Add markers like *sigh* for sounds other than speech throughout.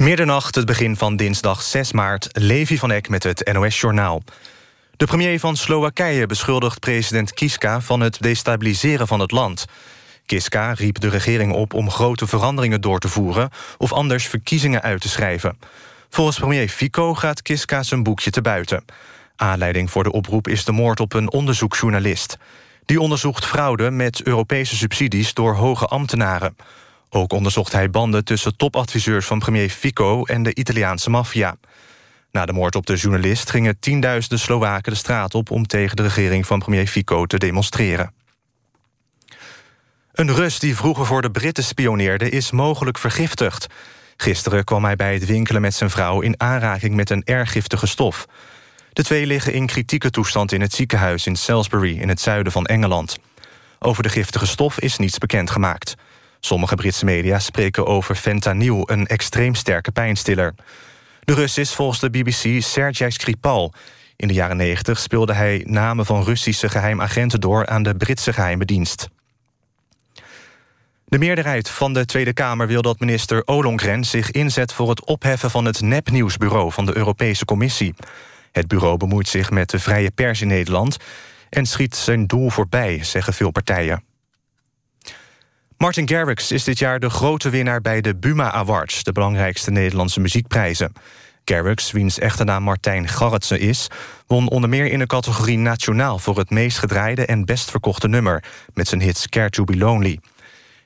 Middernacht, het begin van dinsdag 6 maart, Levi van Eck met het NOS-journaal. De premier van Slowakije beschuldigt president Kiska van het destabiliseren van het land. Kiska riep de regering op om grote veranderingen door te voeren... of anders verkiezingen uit te schrijven. Volgens premier Fico gaat Kiska zijn boekje te buiten. Aanleiding voor de oproep is de moord op een onderzoeksjournalist. Die onderzoekt fraude met Europese subsidies door hoge ambtenaren. Ook onderzocht hij banden tussen topadviseurs van premier Fico... en de Italiaanse maffia. Na de moord op de journalist gingen tienduizenden Slowaken de straat op... om tegen de regering van premier Fico te demonstreren. Een Rus die vroeger voor de Britten spioneerde... is mogelijk vergiftigd. Gisteren kwam hij bij het winkelen met zijn vrouw... in aanraking met een erg giftige stof. De twee liggen in kritieke toestand in het ziekenhuis in Salisbury... in het zuiden van Engeland. Over de giftige stof is niets bekendgemaakt. Sommige Britse media spreken over fentanyl, een extreem sterke pijnstiller. De Rus is volgens de BBC Sergei Skripal. In de jaren 90 speelde hij namen van Russische geheimagenten door... aan de Britse geheime dienst. De meerderheid van de Tweede Kamer wil dat minister Ollongren zich inzet voor het opheffen van het nepnieuwsbureau van de Europese Commissie. Het bureau bemoeit zich met de vrije pers in Nederland en schiet zijn doel voorbij, zeggen veel partijen. Martin Garrix is dit jaar de grote winnaar bij de Buma Awards... de belangrijkste Nederlandse muziekprijzen. Garrix, wiens echte naam Martijn Garretsen is... won onder meer in de categorie Nationaal... voor het meest gedraaide en best verkochte nummer... met zijn hits Care to be Lonely.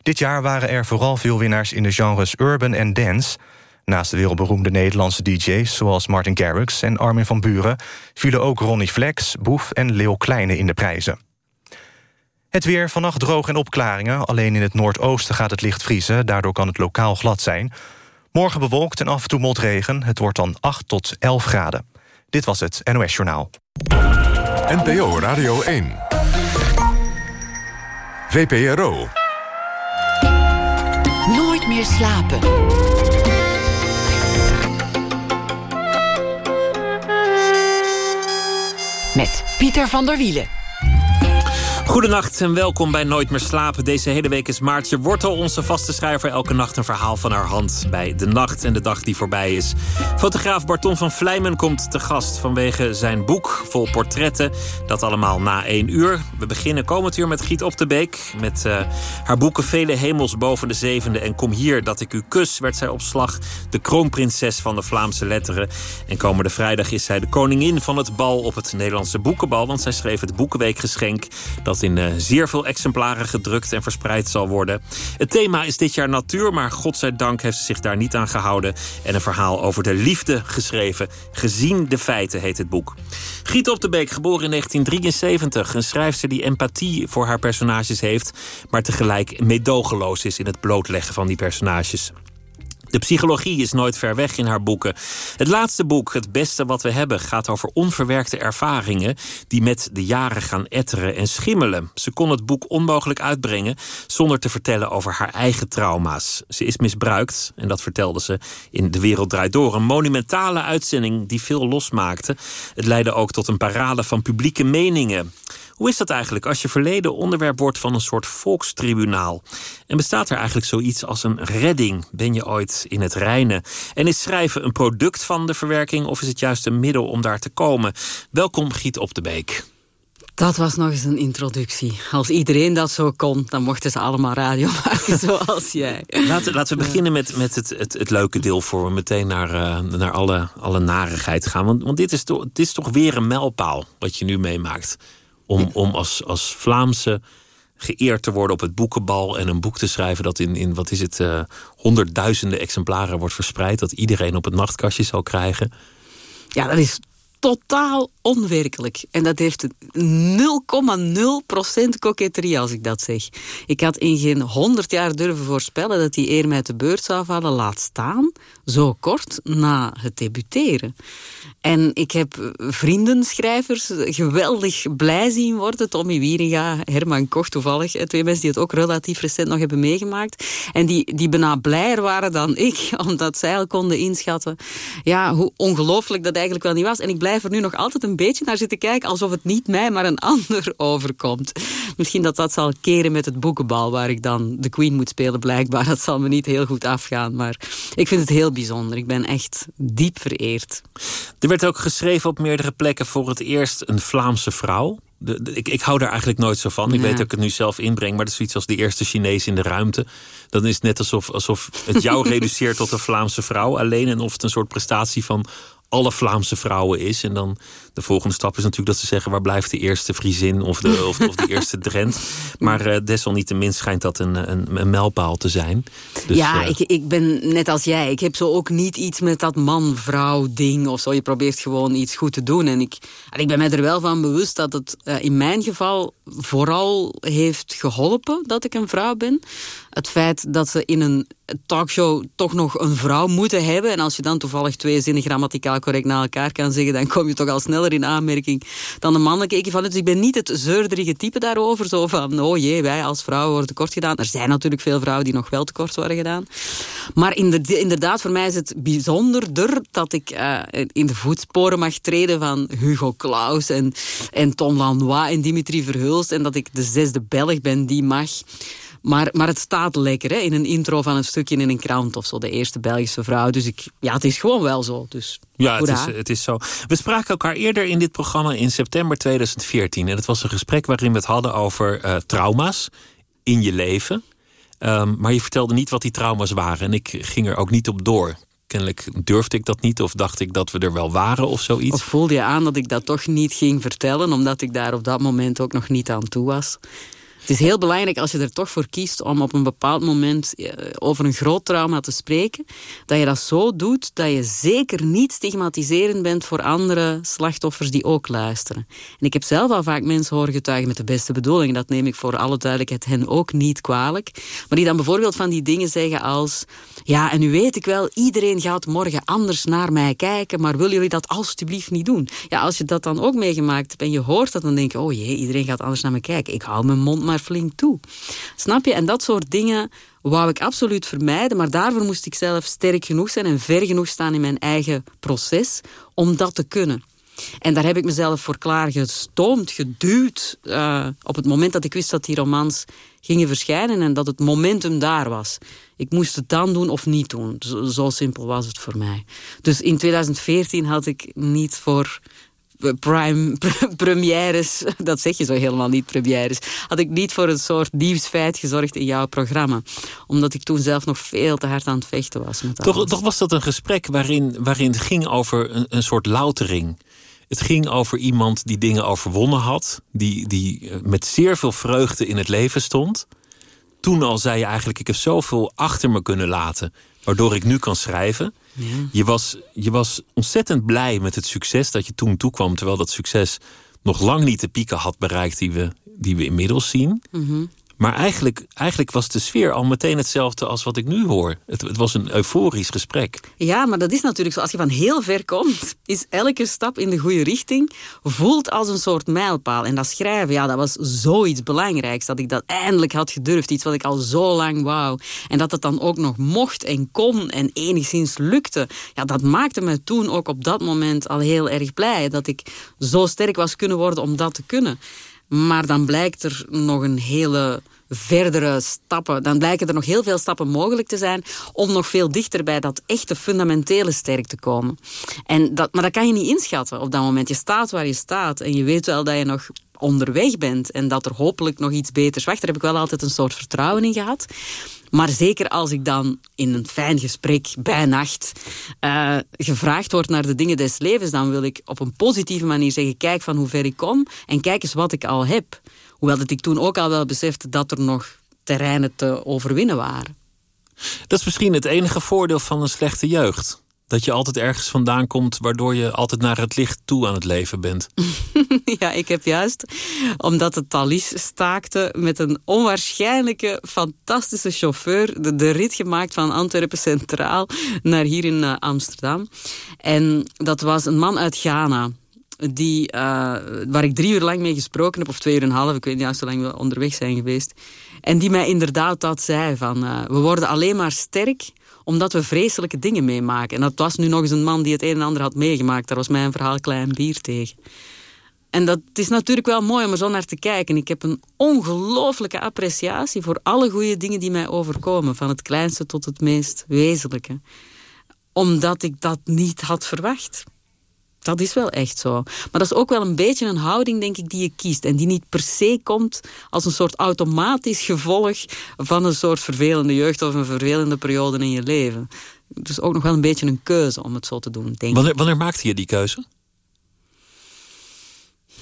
Dit jaar waren er vooral veel winnaars in de genres urban en dance. Naast de wereldberoemde Nederlandse DJ's zoals Martin Garrix en Armin van Buren... vielen ook Ronnie Flex, Boef en Leo Kleine in de prijzen. Het weer vannacht droog en opklaringen. Alleen in het noordoosten gaat het licht vriezen. Daardoor kan het lokaal glad zijn. Morgen bewolkt en af en toe motregen. Het wordt dan 8 tot 11 graden. Dit was het NOS Journaal. NPO Radio 1. VPRO. Nooit meer slapen. Met Pieter van der Wielen. Goedenacht en welkom bij Nooit meer slapen. Deze hele week is Maartje Wortel, onze vaste schrijver... elke nacht een verhaal van haar hand bij de nacht en de dag die voorbij is. Fotograaf Barton van Vlijmen komt te gast vanwege zijn boek... vol portretten, dat allemaal na één uur. We beginnen komend uur met Giet op de Beek... met uh, haar boeken Vele hemels boven de zevende... en Kom hier dat ik u kus, werd zij op slag... de kroonprinses van de Vlaamse letteren. En komende vrijdag is zij de koningin van het bal... op het Nederlandse Boekenbal, want zij schreef het Boekenweekgeschenk... dat dat in uh, zeer veel exemplaren gedrukt en verspreid zal worden. Het thema is dit jaar natuur, maar godzijdank heeft ze zich daar niet aan gehouden. En een verhaal over de liefde geschreven. Gezien de feiten heet het boek. Giet op de Beek, geboren in 1973. Een schrijfster die empathie voor haar personages heeft... maar tegelijk meedogenloos is in het blootleggen van die personages. De psychologie is nooit ver weg in haar boeken. Het laatste boek, Het Beste Wat We Hebben, gaat over onverwerkte ervaringen die met de jaren gaan etteren en schimmelen. Ze kon het boek onmogelijk uitbrengen zonder te vertellen over haar eigen trauma's. Ze is misbruikt, en dat vertelde ze in De Wereld Draait Door. Een monumentale uitzending die veel losmaakte. Het leidde ook tot een parade van publieke meningen. Hoe is dat eigenlijk als je verleden onderwerp wordt van een soort volkstribunaal? En bestaat er eigenlijk zoiets als een redding? Ben je ooit in het reinen? En is schrijven een product van de verwerking of is het juist een middel om daar te komen? Welkom Giet op de Beek. Dat was nog eens een introductie. Als iedereen dat zo kon, dan mochten ze allemaal radio *laughs* maken zoals jij. Laten, laten we beginnen met, met het, het, het leuke deel voor we meteen naar, uh, naar alle, alle narigheid gaan. Want, want dit, is toch, dit is toch weer een mijlpaal wat je nu meemaakt. Om, om als, als Vlaamse geëerd te worden op het boekenbal en een boek te schrijven dat in, in wat is het, uh, honderdduizenden exemplaren wordt verspreid. Dat iedereen op het nachtkastje zal krijgen. Ja, dat is totaal onwerkelijk. En dat heeft 0,0% coquetterie als ik dat zeg. Ik had in geen 100 jaar durven voorspellen dat die eer mij te beurt zou vallen. Laat staan, zo kort na het debuteren. En ik heb vriendenschrijvers geweldig blij zien worden. Tommy Wieringa, Herman Koch toevallig. Twee mensen die het ook relatief recent nog hebben meegemaakt. En die, die bijna blijer waren dan ik. *laughs* Omdat zij al konden inschatten ja, hoe ongelooflijk dat eigenlijk wel niet was. En ik blijf blijf er nu nog altijd een beetje naar zitten kijken... alsof het niet mij, maar een *laughs* ander overkomt. Misschien dat dat zal keren met het boekenbal... waar ik dan de Queen moet spelen, blijkbaar. Dat zal me niet heel goed afgaan, maar ik vind het heel bijzonder. Ik ben echt diep vereerd. Er werd ook geschreven op meerdere plekken voor het eerst een Vlaamse vrouw. De, ik, ik hou daar eigenlijk nooit zo van. Ik weet dat ik het nu zelf inbreng, maar dat is zoiets als de eerste Chinees in de ruimte. Dan is het net alsof, alsof het jou *laughs* reduceert tot een Vlaamse vrouw alleen. En of het een soort prestatie van alle Vlaamse vrouwen is. En dan de volgende stap is natuurlijk dat ze zeggen... waar blijft de eerste Friesin of de, of, of de eerste Drent. Maar uh, desalniettemin schijnt dat een, een, een mijlpaal te zijn. Dus, ja, uh, ik, ik ben net als jij. Ik heb zo ook niet iets met dat man-vrouw ding of zo. Je probeert gewoon iets goed te doen. En ik, en ik ben mij er wel van bewust dat het uh, in mijn geval vooral heeft geholpen dat ik een vrouw ben. Het feit dat ze in een talkshow toch nog een vrouw moeten hebben. En als je dan toevallig twee zinnen grammaticaal correct na elkaar kan zeggen... dan kom je toch al in aanmerking dan de mannelijke van Dus ik ben niet het zeurderige type daarover. Zo van, oh jee, wij als vrouwen worden tekort gedaan. Er zijn natuurlijk veel vrouwen die nog wel tekort worden gedaan. Maar inderdaad, voor mij is het bijzonderder... dat ik uh, in de voetsporen mag treden van Hugo Claus... en, en Tom Lanois en Dimitri Verhulst... en dat ik de zesde Belg ben die mag... Maar, maar het staat lekker hè? in een intro van een stukje in een krant of zo. De eerste Belgische vrouw. Dus ik, ja, het is gewoon wel zo. Dus, ja, het is, het is zo. We spraken elkaar eerder in dit programma in september 2014. En het was een gesprek waarin we het hadden over uh, trauma's in je leven. Um, maar je vertelde niet wat die trauma's waren. En ik ging er ook niet op door. Kennelijk durfde ik dat niet of dacht ik dat we er wel waren of zoiets. Of voelde je aan dat ik dat toch niet ging vertellen... omdat ik daar op dat moment ook nog niet aan toe was? Het is heel belangrijk als je er toch voor kiest om op een bepaald moment eh, over een groot trauma te spreken, dat je dat zo doet dat je zeker niet stigmatiserend bent voor andere slachtoffers die ook luisteren. En ik heb zelf al vaak mensen horen getuigen met de beste bedoelingen, dat neem ik voor alle duidelijkheid hen ook niet kwalijk, maar die dan bijvoorbeeld van die dingen zeggen als ja, en nu weet ik wel, iedereen gaat morgen anders naar mij kijken, maar willen jullie dat alstublieft niet doen? Ja, als je dat dan ook meegemaakt hebt en je hoort dat, dan denk je, oh jee, iedereen gaat anders naar me kijken. Ik hou mijn mond maar flink toe. Snap je? En dat soort dingen wou ik absoluut vermijden, maar daarvoor moest ik zelf sterk genoeg zijn en ver genoeg staan in mijn eigen proces om dat te kunnen. En daar heb ik mezelf voor klaar gestoomd, geduwd. Uh, op het moment dat ik wist dat die romans gingen verschijnen en dat het momentum daar was. Ik moest het dan doen of niet doen. Zo simpel was het voor mij. Dus in 2014 had ik niet voor prime premières, dat zeg je zo helemaal niet, premières, had ik niet voor een soort nieuwsfeit gezorgd in jouw programma. Omdat ik toen zelf nog veel te hard aan het vechten was. Met toch, toch was dat een gesprek waarin, waarin het ging over een, een soort loutering. Het ging over iemand die dingen overwonnen had, die, die eh, met zeer veel vreugde in het leven stond. Toen al zei je eigenlijk, ik heb zoveel achter me kunnen laten, waardoor ik nu kan schrijven. Ja. Je, was, je was ontzettend blij met het succes dat je toen toekwam. Terwijl dat succes nog lang niet de pieken had bereikt die we, die we inmiddels zien. Mm -hmm. Maar eigenlijk, eigenlijk was de sfeer al meteen hetzelfde als wat ik nu hoor. Het, het, was een euforisch gesprek. Ja, maar dat is natuurlijk zo. Als je van heel ver komt, *laughs* is elke stap in de goede richting... voelt als een soort mijlpaal. En dat schrijven, ja, dat was zoiets belangrijks. Dat ik dat eindelijk had gedurfd. Iets wat ik al zo lang wou. En dat het dan ook nog mocht en kon en enigszins lukte. Ja, dat maakte me toen ook op dat moment al heel erg blij. Dat ik zo sterk was kunnen worden om dat te kunnen. Maar dan blijkt er nog een hele verdere stappen. Dan blijken er nog heel veel stappen mogelijk te zijn om nog veel dichter bij dat echte fundamentele sterk te komen. En dat, maar dat kan je niet inschatten op dat moment. Je staat waar je staat en je weet wel dat je nog onderweg bent en dat er hopelijk nog iets beters wacht. Daar heb ik wel altijd een soort vertrouwen in gehad. Maar zeker als ik dan in een fijn gesprek bij nacht uh, gevraagd word naar de dingen des levens, dan wil ik op een positieve manier zeggen, kijk van hoe ver ik kom en kijk eens wat ik al heb. Hoewel dat ik toen ook al wel besefte dat er nog terreinen te overwinnen waren. Dat is misschien het enige voordeel van een slechte jeugd. Dat je altijd ergens vandaan komt waardoor je altijd naar het licht toe aan het leven bent. *laughs* ja, ik heb juist, omdat het Thalys staakte met een onwaarschijnlijke, fantastische chauffeur, de, de rit gemaakt van Antwerpen Centraal naar hier in uh, Amsterdam. En dat was een man uit Ghana die, uh, waar ik drie uur lang mee gesproken heb, of twee uur en een half, ik weet niet hoe lang we onderweg zijn geweest. En die mij inderdaad dat zei van, uh, we worden alleen maar sterk omdat we vreselijke dingen meemaken. En dat was nu nog eens een man die het een en ander had meegemaakt. Daar was mijn verhaal klein bier tegen. En dat is natuurlijk wel mooi om er zo naar te kijken. Ik heb een ongelooflijke appreciatie voor alle goede dingen die mij overkomen. Van het kleinste tot het meest wezenlijke. Omdat ik dat niet had verwacht. Dat is wel echt zo. Maar dat is ook wel een beetje een houding, denk ik, die je kiest. En die niet per se komt als een soort automatisch gevolg van een soort vervelende jeugd of een vervelende periode in je leven. Dus ook nog wel een beetje een keuze om het zo te doen, denk wanneer, Wanneer maakte je die keuze?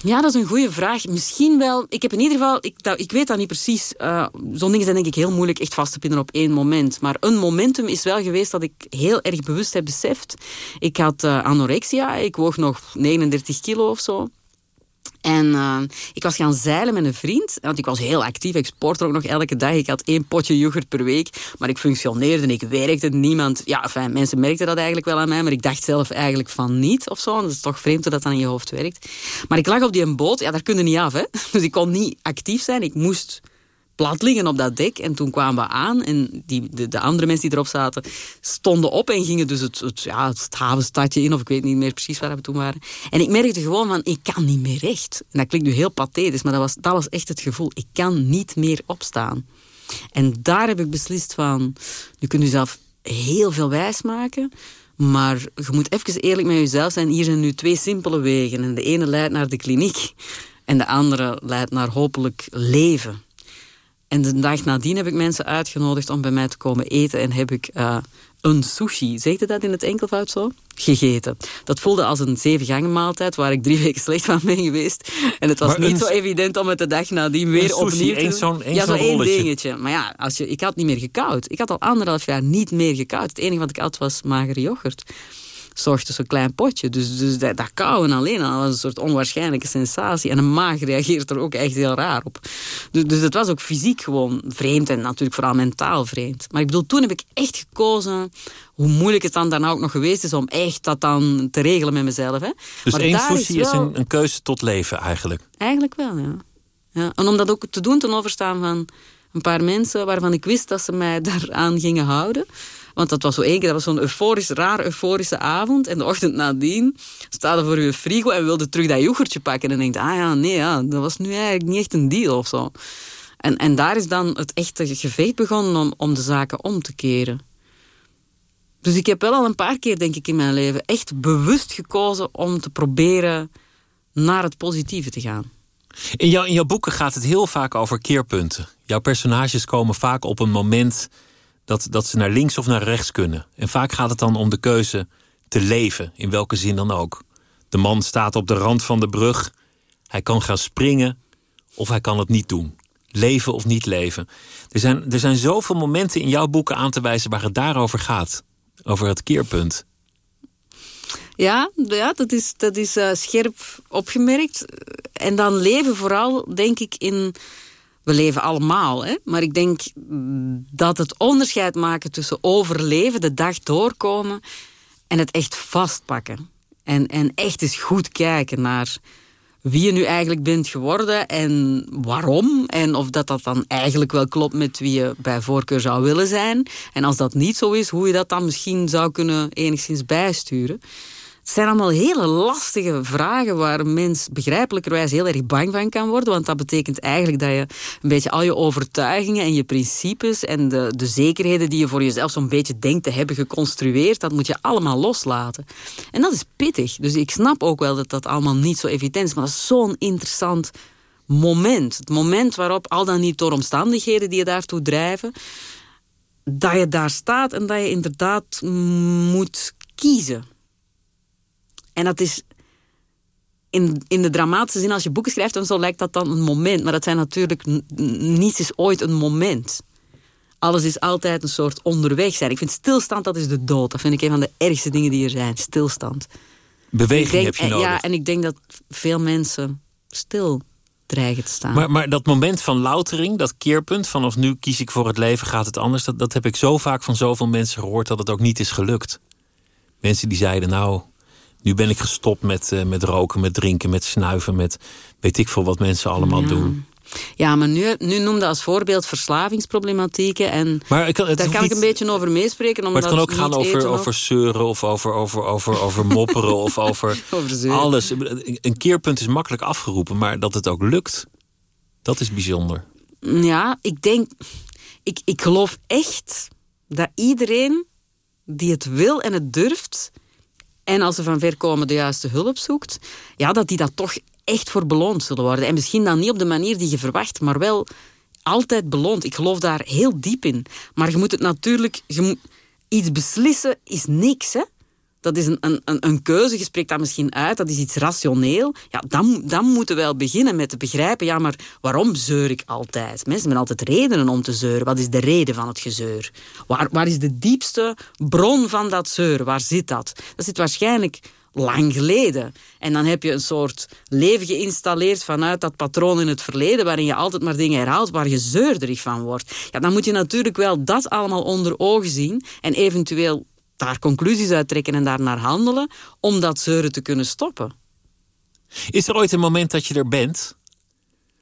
Ja, dat is een goede vraag. Misschien wel. Ik heb in ieder geval, ik, dat, ik weet dat niet precies. Uh, Zo'n dingen zijn denk ik heel moeilijk echt vast te pinnen op één moment. Maar een momentum is wel geweest dat ik heel erg bewust heb beseft. Ik had uh, anorexia, ik woog nog 39 kilo of zo. En uh, ik was gaan zeilen met een vriend. Want ik was heel actief. Ik sportte ook nog elke dag. Ik had één potje yoghurt per week. Maar ik functioneerde ik werkte. Niemand... Ja, mensen merkten dat eigenlijk wel aan mij. Maar ik dacht zelf eigenlijk van niet of zo. Dat is toch vreemd dat dat in je hoofd werkt. Maar ik lag op die boot. Ja, daar kun je niet af. Hè? *laughs* Dus ik kon niet actief zijn. Ik moest plat liggen op dat dek. En toen kwamen we aan en die, de, de, andere mensen die erop zaten stonden op en gingen dus het, het, ja, het havenstadje in. Of ik weet niet meer precies waar we toen waren. En ik merkte gewoon van, ik kan niet meer recht. En dat klinkt nu heel pathetisch, maar dat was, dat was echt het gevoel. Ik kan niet meer opstaan. En daar heb ik beslist van, je kunt jezelf heel veel wijs maken... Maar je moet even eerlijk met jezelf zijn. Hier zijn nu twee simpele wegen. En de ene leidt naar de kliniek. En de andere leidt naar hopelijk leven. En de dag nadien heb ik mensen uitgenodigd om bij mij te komen eten. En heb ik uh, een sushi, zegt je dat in het enkelvoud zo? Gegeten. Dat voelde als een zevengangen maaltijd waar ik drie *laughs* weken slecht van ben geweest. En het was Maar niet een- zo evident om het de dag nadien weer sushi, opnieuw te doen. ja, zo zo'n één dingetje. Maar ja, als je, ik had niet meer gekoud. Ik had al anderhalf jaar niet meer gekoud. Het enige wat ik had was magere yoghurt. Ochtends een klein potje. Dus, dus dat, dat kauwen alleen al was een soort onwaarschijnlijke sensatie. En een maag reageert er ook echt heel raar op. Dus, dus het was ook fysiek gewoon vreemd en natuurlijk vooral mentaal vreemd. Maar ik bedoel, toen heb ik echt gekozen, hoe moeilijk het dan daarna ook nog geweest is om echt dat dan te regelen met mezelf. Hè. Dus maar één sushi is, wel- een, een keuze tot leven eigenlijk. Eigenlijk wel, ja. ja. En om dat ook te doen ten overstaan van een paar mensen waarvan ik wist dat ze mij daaraan gingen houden. Want dat was zo één keer, dat was zo'n euforisch, raar euforische avond. En de ochtend nadien staat er voor je frigo en wilde terug dat yoghurtje pakken. En denkt, ah ja, nee, ja, dat was nu eigenlijk niet echt een deal of zo. En, en daar is dan het echte gevecht begonnen om, om de zaken om te keren. Dus ik heb wel al een paar keer, denk ik, in mijn leven echt bewust gekozen om te proberen naar het positieve te gaan. In, jou, in jouw boeken gaat het heel vaak over keerpunten. Jouw personages komen vaak op een moment dat, dat ze naar links of naar rechts kunnen. En vaak gaat het dan om de keuze te leven, in welke zin dan ook. De man staat op de rand van de brug. Hij kan gaan springen of hij kan het niet doen. Leven of niet leven. Er zijn, er zijn zoveel momenten in jouw boeken aan te wijzen waar het daarover gaat. Over het keerpunt. Ja, ja dat is, dat is eh, scherp opgemerkt. En dan leven vooral, denk ik, in... We leven allemaal, hè? maar ik denk dat het onderscheid maken tussen overleven, de dag doorkomen en het echt vastpakken. En, en echt eens goed kijken naar wie je nu eigenlijk bent geworden en waarom. En of dat dat dan eigenlijk wel klopt met wie je bij voorkeur zou willen zijn. En als dat niet zo is, hoe je dat dan misschien zou kunnen enigszins bijsturen. Het zijn allemaal hele lastige vragen waar een mens begrijpelijkerwijs heel erg bang van kan worden. Want dat betekent eigenlijk dat je een beetje al je overtuigingen en je principes en de, de zekerheden die je voor jezelf zo'n beetje denkt te hebben geconstrueerd, dat moet je allemaal loslaten. En dat is pittig. Dus ik snap ook wel dat dat allemaal niet zo evident is, maar dat is zo'n interessant moment. Het moment waarop, al dan niet door omstandigheden die je daartoe drijven, dat je daar staat en dat je inderdaad moet kiezen. En dat is in, in de dramatische zin, als je boeken schrijft en zo, lijkt dat dan een moment. Maar dat zijn natuurlijk, niets is ooit een moment. Alles is altijd een soort onderweg zijn. Ik vind stilstand, dat is de dood. Dat vind ik een van de ergste dingen die er zijn. Stilstand. Beweging denk- heb je eh, nodig. Ja, en ik denk dat veel mensen stil dreigen te staan. Maar, maar dat moment van loutering, dat keerpunt, vanaf nu kies ik voor het leven, gaat het anders. Dat, dat heb ik zo vaak van zoveel mensen gehoord dat het ook niet is gelukt. Mensen die zeiden, nou, nu ben ik gestopt met, eh, met roken, met drinken, met snuiven, met weet ik veel wat mensen allemaal Ja. doen. Ja, maar nu, nu noemde als voorbeeld verslavingsproblematieken. En maar ik daar kan niet, ik een beetje over meespreken. Maar het kan ook gaan over, over zeuren of over, over, over, over mopperen of *laughs* over, over alles. Een keerpunt is makkelijk afgeroepen, maar dat het ook lukt, dat is bijzonder. Ja, ik denk... Ik, ik geloof echt dat iedereen die het wil en het durft... en als ze van ver komen de juiste hulp zoekt... ja, dat die dat toch echt voor beloond zullen worden. En misschien dan niet op de manier die je verwacht, maar wel altijd beloond. Ik geloof daar heel diep in. Maar je moet het natuurlijk... Je iets beslissen is niks, hè? Dat is een, een, een keuze, je spreekt dat misschien uit, dat is iets rationeel. Ja, dan, dan moeten we wel beginnen met te begrijpen, ja, maar waarom zeur ik altijd? Mensen hebben altijd redenen om te zeuren. Wat is de reden van het gezeur? Waar, waar is de diepste bron van dat zeuren? Waar zit dat? Dat zit waarschijnlijk lang geleden. En dan heb je een soort leven geïnstalleerd vanuit dat patroon in het verleden, waarin je altijd maar dingen herhaalt waar je zeurderig van wordt. Ja, dan moet je natuurlijk wel dat allemaal onder ogen zien en eventueel daar conclusies uit trekken en daarnaar handelen om dat zeuren te kunnen stoppen. Is er ooit een moment dat je er bent?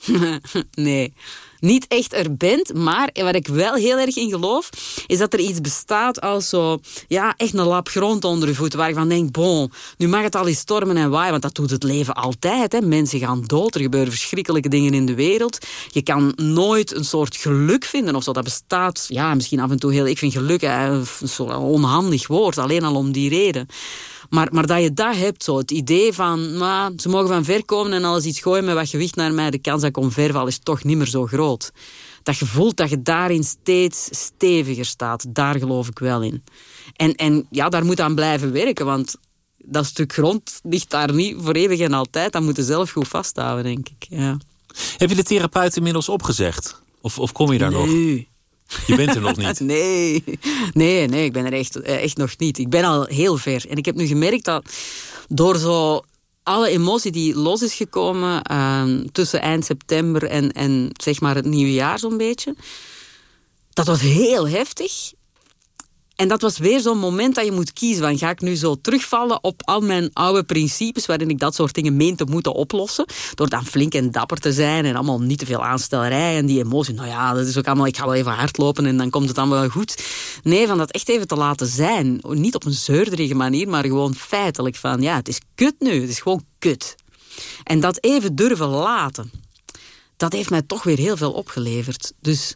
*laughs* nee niet echt er bent. Maar waar ik wel heel erg in geloof, is dat er iets bestaat als zo, ja, echt een lap grond onder je voeten. Waar je van denkt, bon, nu mag het al eens stormen en waaien, want dat doet het leven altijd. Hè. Mensen gaan dood, er gebeuren verschrikkelijke dingen in de wereld. Je kan nooit een soort geluk vinden of zo. Dat bestaat, ja, misschien af en toe heel, ik vind geluk een onhandig woord, alleen al om die reden. Maar, maar dat je dat hebt, zo, het idee van... Nou, ze mogen van ver komen en alles iets gooien met wat gewicht naar mij. De kans dat ik omverval is toch niet meer zo groot. Dat je voelt dat je daarin steeds steviger staat. Daar geloof ik wel in. En, en ja, daar moet aan blijven werken, want dat stuk grond ligt daar niet voor eeuwig en altijd. Dat moet je zelf goed vasthouden, denk ik. Ja. Heb je de therapeut inmiddels opgezegd? Of, of kom je daar nee. nog? Je bent er nog niet? *laughs* nee. nee, nee, ik ben er echt, eh, echt nog niet. Ik ben al heel ver. En ik heb nu gemerkt dat door zo alle emotie die los is gekomen ehm, tussen eind september en, en zeg maar het nieuwe jaar zo'n beetje. Dat was heel heftig. En dat was weer zo'n moment dat je moet kiezen. Van, ga ik nu zo terugvallen op al mijn oude principes... waarin ik dat soort dingen meen te moeten oplossen... door dan flink en dapper te zijn... en allemaal niet te veel aanstellerij en die emotie... nou ja, dat is ook allemaal... ik ga wel even hardlopen en dan komt het allemaal wel goed. Nee, van dat echt even te laten zijn. Niet op een zeurderige manier, maar gewoon feitelijk van... ja, het is kut nu, het is gewoon kut. En dat even durven laten... dat heeft mij toch weer heel veel opgeleverd. Dus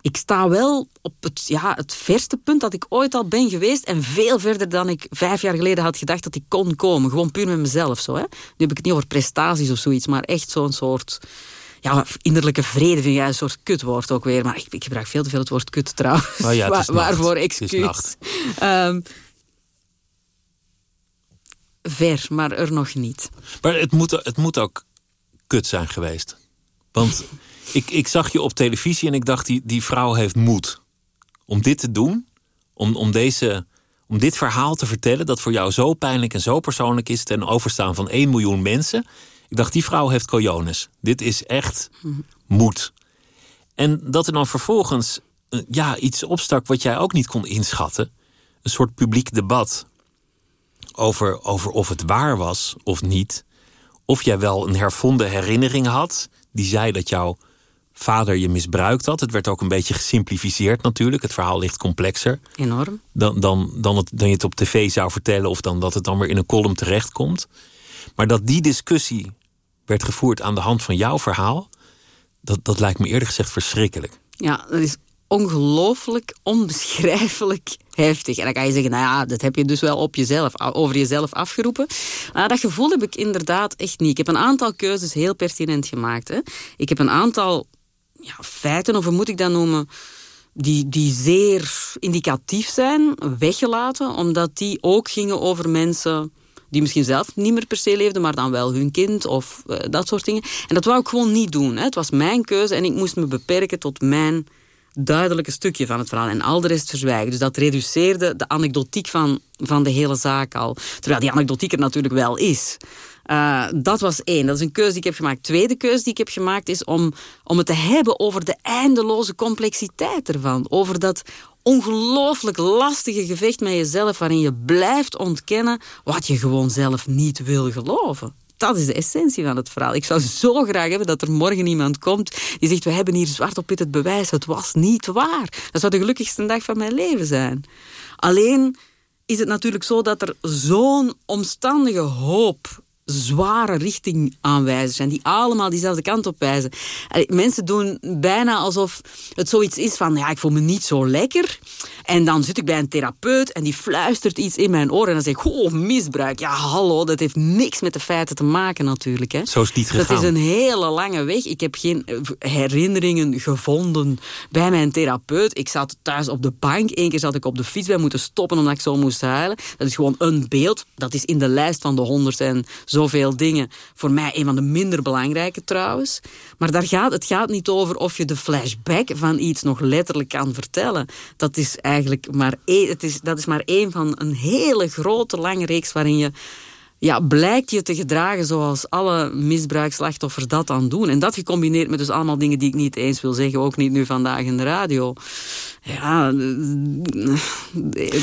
ik sta wel op het, ja, het verste punt dat ik ooit al ben geweest. En veel verder dan ik vijf jaar geleden had gedacht dat ik kon komen. Gewoon puur met mezelf. Zo, hè. Nu heb ik het niet over prestaties of zoiets, maar echt zo'n soort ja, innerlijke vrede vind jij een soort kutwoord ook weer. Maar ik, ik gebruik veel te veel het woord kut trouwens. Oh ja, waarvoor excuus. Um, ver, maar er nog niet. Maar het moet, het moet ook kut zijn geweest. Want ik, ik zag je op televisie en ik dacht, die, die vrouw heeft moed. Om dit te doen, om, om, deze, om dit verhaal te vertellen... dat voor jou zo pijnlijk en zo persoonlijk is... ten overstaan van 1 miljoen mensen. Ik dacht, die vrouw heeft cojones. Dit is echt moed. En dat er dan vervolgens eh, ja, iets opstak wat jij ook niet kon inschatten. Een soort publiek debat over, over of het waar was of niet. Of jij wel een hervonden herinnering had die zei dat jouw vader je misbruikt had. Het werd ook een beetje gesimplificeerd natuurlijk. Het verhaal ligt complexer. Enorm. Dan, dan, dan, het, dan je het op tv zou vertellen... of dan dat het dan weer in een column terechtkomt. Maar dat die discussie werd gevoerd aan de hand van jouw verhaal... dat, dat lijkt me eerlijk gezegd verschrikkelijk. Ja, dat is ongelooflijk, onbeschrijfelijk heftig. En dan kan je zeggen, nou ja, dat heb je dus wel op jezelf, over jezelf afgeroepen. Maar dat gevoel heb ik inderdaad echt niet. Ik heb een aantal keuzes heel pertinent gemaakt. Hè. Ik heb een aantal ja, feiten, of hoe moet ik dat noemen... Die, die zeer indicatief zijn, weggelaten. Omdat die ook gingen over mensen die misschien zelf niet meer per se leefden, maar dan wel hun kind of uh, dat soort dingen. En dat wou ik gewoon niet doen. Hè. Het was mijn keuze en ik moest me beperken tot mijn duidelijke stukje van het verhaal en al de rest verzwijgen. Dus dat reduceerde de anekdotiek van, van de hele zaak al. Terwijl die anekdotiek er natuurlijk wel is. Uh, dat was één. Dat is een keuze die ik heb gemaakt. Tweede keuze die ik heb gemaakt is om, om het te hebben over de eindeloze complexiteit ervan. Over dat ongelooflijk lastige gevecht met jezelf waarin je blijft ontkennen wat je gewoon zelf niet wil geloven. dat is de essentie van het verhaal. Ik zou zo graag hebben dat er morgen iemand komt die zegt... we hebben hier zwart op wit het bewijs, het was niet waar. Dat zou de gelukkigste dag van mijn leven zijn. Alleen is het natuurlijk zo dat er zo'n omstandige hoop zware richtingaanwijzers zijn, die allemaal diezelfde kant op wijzen. Mensen doen bijna alsof het zoiets is van, ja, ik voel me niet zo lekker. En dan zit ik bij een therapeut en die fluistert iets in mijn oor en dan zeg ik, oh, misbruik. Ja, hallo, dat heeft niks met de feiten te maken natuurlijk. Hè. Zo is het niet gegaan. Dat is een hele lange weg. Ik heb geen eh, herinneringen gevonden bij mijn therapeut. Ik zat thuis op de bank. Eén keer zat ik op de fiets bij moeten stoppen omdat ik zo moest huilen. Dat is gewoon een beeld. Dat is in de lijst van de honderd en zoveel dingen. Voor mij een van de minder belangrijke trouwens. Maar daar gaat, het gaat niet over of je de flashback van iets nog letterlijk kan vertellen. Dat is eigenlijk maar, één, het is, dat is maar één van een hele grote lange reeks waarin je ja, blijkt je te gedragen zoals alle misbruikslachtoffers dat dan doen. En dat gecombineerd met dus allemaal dingen die ik niet eens wil zeggen, ook niet nu vandaag in de radio. Ja,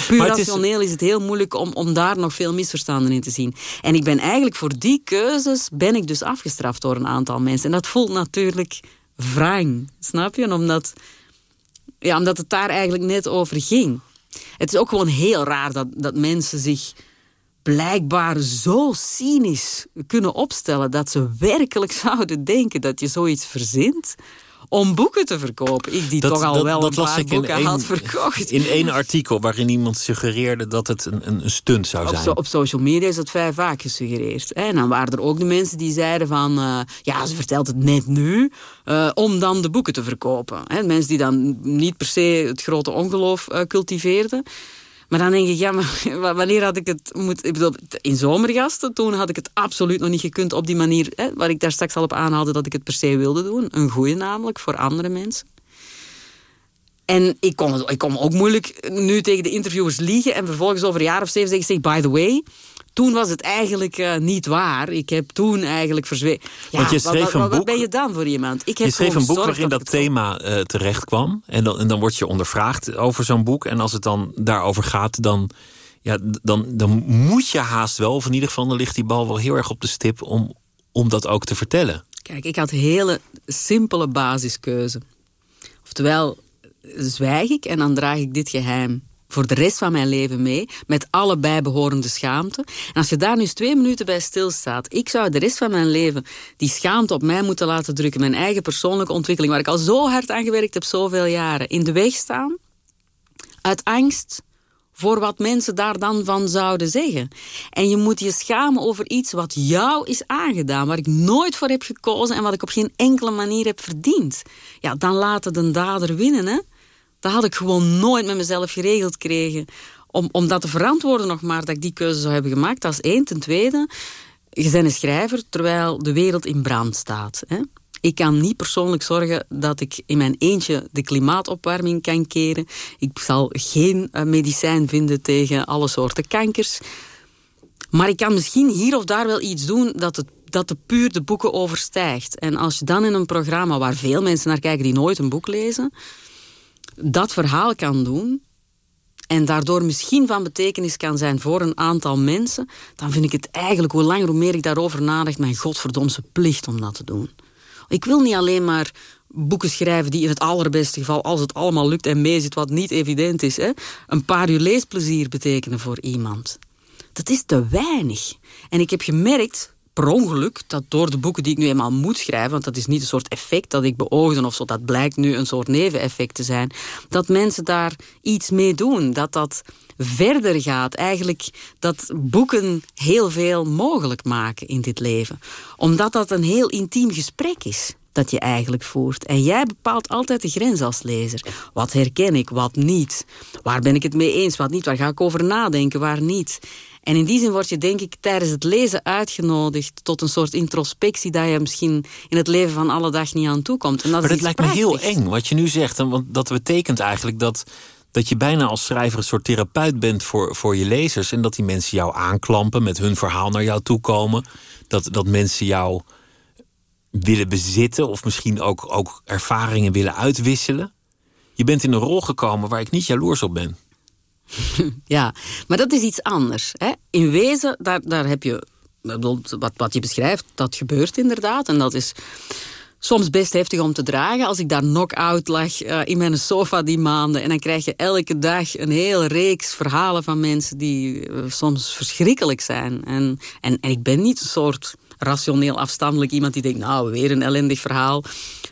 puur rationeel is... het heel moeilijk om, om daar nog veel misverstanden in te zien. En ik ben eigenlijk voor die keuzes ben ik dus afgestraft door een aantal mensen. En dat voelt natuurlijk wrang, snap je? Omdat, ja, omdat het daar eigenlijk net over ging. Het is ook gewoon heel raar dat, dat mensen zich blijkbaar zo cynisch kunnen opstellen dat ze werkelijk *laughs* zouden denken dat je zoiets verzint om boeken te verkopen. Ik die toch al wel een paar boeken had verkocht. In één artikel waarin iemand suggereerde dat het een, een stunt zou zijn. Op, op social media is dat vrij vaak gesuggereerd. En dan waren er ook de mensen die zeiden van... Uh, ja, ze vertelt het net nu, uh, om dan de boeken te verkopen. Mensen die dan niet per se het grote ongeloof uh, cultiveerden. Maar dan denk ik, ja, maar *laughs* wanneer had ik het moet... Ik bedoel, in zomergasten, toen had ik het absoluut nog niet gekund op die manier... Hè, waar ik daar straks al op aanhaalde dat ik het per se wilde doen. Een goede namelijk, voor andere mensen. En ik kon, ik kon ook moeilijk nu tegen de interviewers liegen... en vervolgens over een jaar of zeven zeggen, by the way toen was het eigenlijk uh, niet waar. Ik heb toen eigenlijk verzwegen. Ja, Want je schreef wat, een wat, boek. Wat ben je dan voor iemand? Ik heb je schreef een boek waarin dat, dat thema uh, terecht kwam. En dan, en dan word je ondervraagd over zo'n boek. En als het dan daarover gaat, dan, ja, dan, dan moet je haast wel, of in ieder geval dan ligt die bal wel heel erg op de stip om, om dat ook te vertellen. Kijk, ik had een hele simpele basiskeuze. Oftewel, zwijg ik en dan draag ik dit geheim voor de rest van mijn leven mee, met alle bijbehorende schaamte. En als je daar nu twee minuten bij stilstaat, ik zou de rest van mijn leven die schaamte op mij moeten laten drukken, mijn eigen persoonlijke ontwikkeling, waar ik al zo hard aan gewerkt heb, zoveel jaren, in de weg staan, uit angst voor wat mensen daar dan van zouden zeggen. En je moet je schamen over iets wat jou is aangedaan, waar ik nooit voor heb gekozen en wat ik op geen enkele manier heb verdiend. Ja, dan laten de dader winnen, hè. Dat had ik gewoon nooit met mezelf geregeld gekregen. Om, om dat te verantwoorden nog maar, dat ik die keuze zou hebben gemaakt. Dat is één. Ten tweede, je bent een schrijver terwijl de wereld in brand staat. Hè? Ik kan niet persoonlijk zorgen dat ik in mijn eentje de klimaatopwarming kan keren. Ik zal geen eh, medicijn vinden tegen alle soorten kankers. Maar ik kan misschien hier of daar wel iets doen dat het dat de puur de boeken overstijgt. En als je dan in een programma waar veel mensen naar kijken die nooit een boek lezen dat verhaal kan doen en daardoor misschien van betekenis kan zijn voor een aantal mensen, dan vind ik het eigenlijk, hoe langer hoe meer ik daarover nadacht, mijn godverdomse plicht om dat te doen. Ik wil niet alleen maar boeken schrijven die in het allerbeste geval, als het allemaal lukt en meezit, wat niet evident is, hè, een paar uur leesplezier betekenen voor iemand. Dat is te weinig. En ik heb gemerkt, per ongeluk dat door de boeken die ik nu eenmaal moet schrijven, want dat is niet een soort effect dat ik beoogde of zo, dat blijkt nu een soort neveneffect te zijn, dat mensen daar iets mee doen. Dat dat verder gaat. Eigenlijk dat boeken heel veel mogelijk maken in dit leven. Omdat dat een heel intiem gesprek is dat je eigenlijk voert. En jij bepaalt altijd de grens als lezer. Wat herken ik, wat niet? Waar ben ik het mee eens, wat niet? Waar ga ik over nadenken, waar niet? En in die zin word je denk ik tijdens het lezen uitgenodigd... tot een soort introspectie dat je misschien in het leven van alle dag niet aan toekomt. En dat maar dat lijkt me heel eng, wat je nu zegt. Want dat betekent eigenlijk dat, dat je bijna als schrijver... een soort therapeut bent voor, voor je lezers... en dat die mensen jou aanklampen, met hun verhaal naar jou toe komen. Dat, dat mensen jou willen bezitten... of misschien ook, ook ervaringen willen uitwisselen. Je bent in een rol gekomen waar ik niet jaloers op ben. *laughs* ja, maar dat is iets anders. Hè? In wezen, daar, daar heb je wat, wat je beschrijft, dat gebeurt inderdaad. En dat is soms best heftig om te dragen. Als ik daar knock-out lag uh, in mijn sofa die maanden. En dan krijg je elke dag een hele reeks verhalen van mensen die uh, soms verschrikkelijk zijn. En, en, en ik ben niet een soort rationeel afstandelijk iemand die denkt, nou, weer een ellendig verhaal.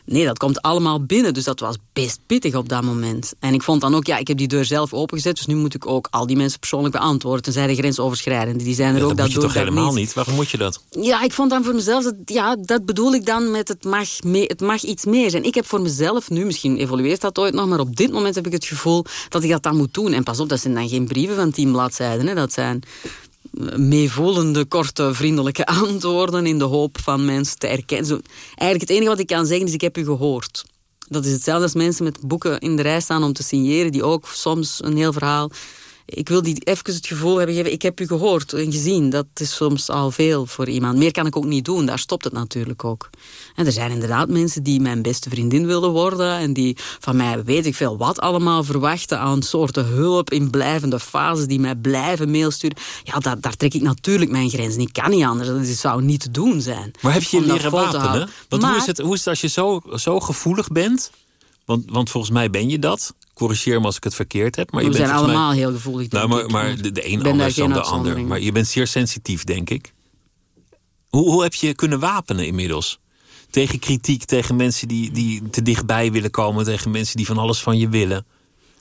Nee, dat komt allemaal binnen. Dus dat was best pittig op dat moment. En ik vond dan ook, ja, ik heb die deur zelf opengezet. Dus nu moet ik ook al die mensen persoonlijk beantwoorden. Tenzij de grensoverschrijdende. Die zijn er ja, ook. Dat moet je toch helemaal niet. niet. Waarom moet je dat? Ja, ik vond dan voor mezelf, dat, ja, dat bedoel ik dan met het mag, mee, het mag iets meer zijn. Ik heb voor mezelf nu, misschien evolueert dat ooit nog, maar op dit moment heb ik het gevoel dat ik dat dan moet doen. En pas op, dat zijn dan geen brieven van tien bladzijden. Hè. Dat zijn meevoelende, korte, vriendelijke *laughs* antwoorden in de hoop van mensen te erkennen. Eigenlijk het enige wat ik kan zeggen is, ik heb u gehoord. Dat is hetzelfde als mensen met boeken in de rij staan om te signeren, die ook soms een heel verhaal ik wil die even het gevoel hebben gegeven, ik heb u gehoord en gezien. Dat is soms al veel voor iemand. Meer kan ik ook niet doen, daar stopt het natuurlijk ook. En er zijn inderdaad mensen die mijn beste vriendin willen worden... en die van mij weet ik veel wat allemaal verwachten... aan soorten hulp in blijvende fases, die mij blijven mailsturen. Ja, daar, daar trek ik natuurlijk mijn grens. Ik kan niet anders, dat zou niet te doen zijn. Maar heb je je leren wapenen? Want maar, hoe, is het, hoe is het als je zo, zo gevoelig bent... Want, want volgens mij ben je dat. Corrigeer me als ik het verkeerd heb. Maar we je zijn bent allemaal mij... heel gevoelig. Nou, maar, maar de, de een anders dan de ander. Maar je bent zeer sensitief, denk ik. Hoe, hoe heb je kunnen wapenen inmiddels? Tegen kritiek, tegen mensen die, die te dichtbij willen komen... tegen mensen die van alles van je willen.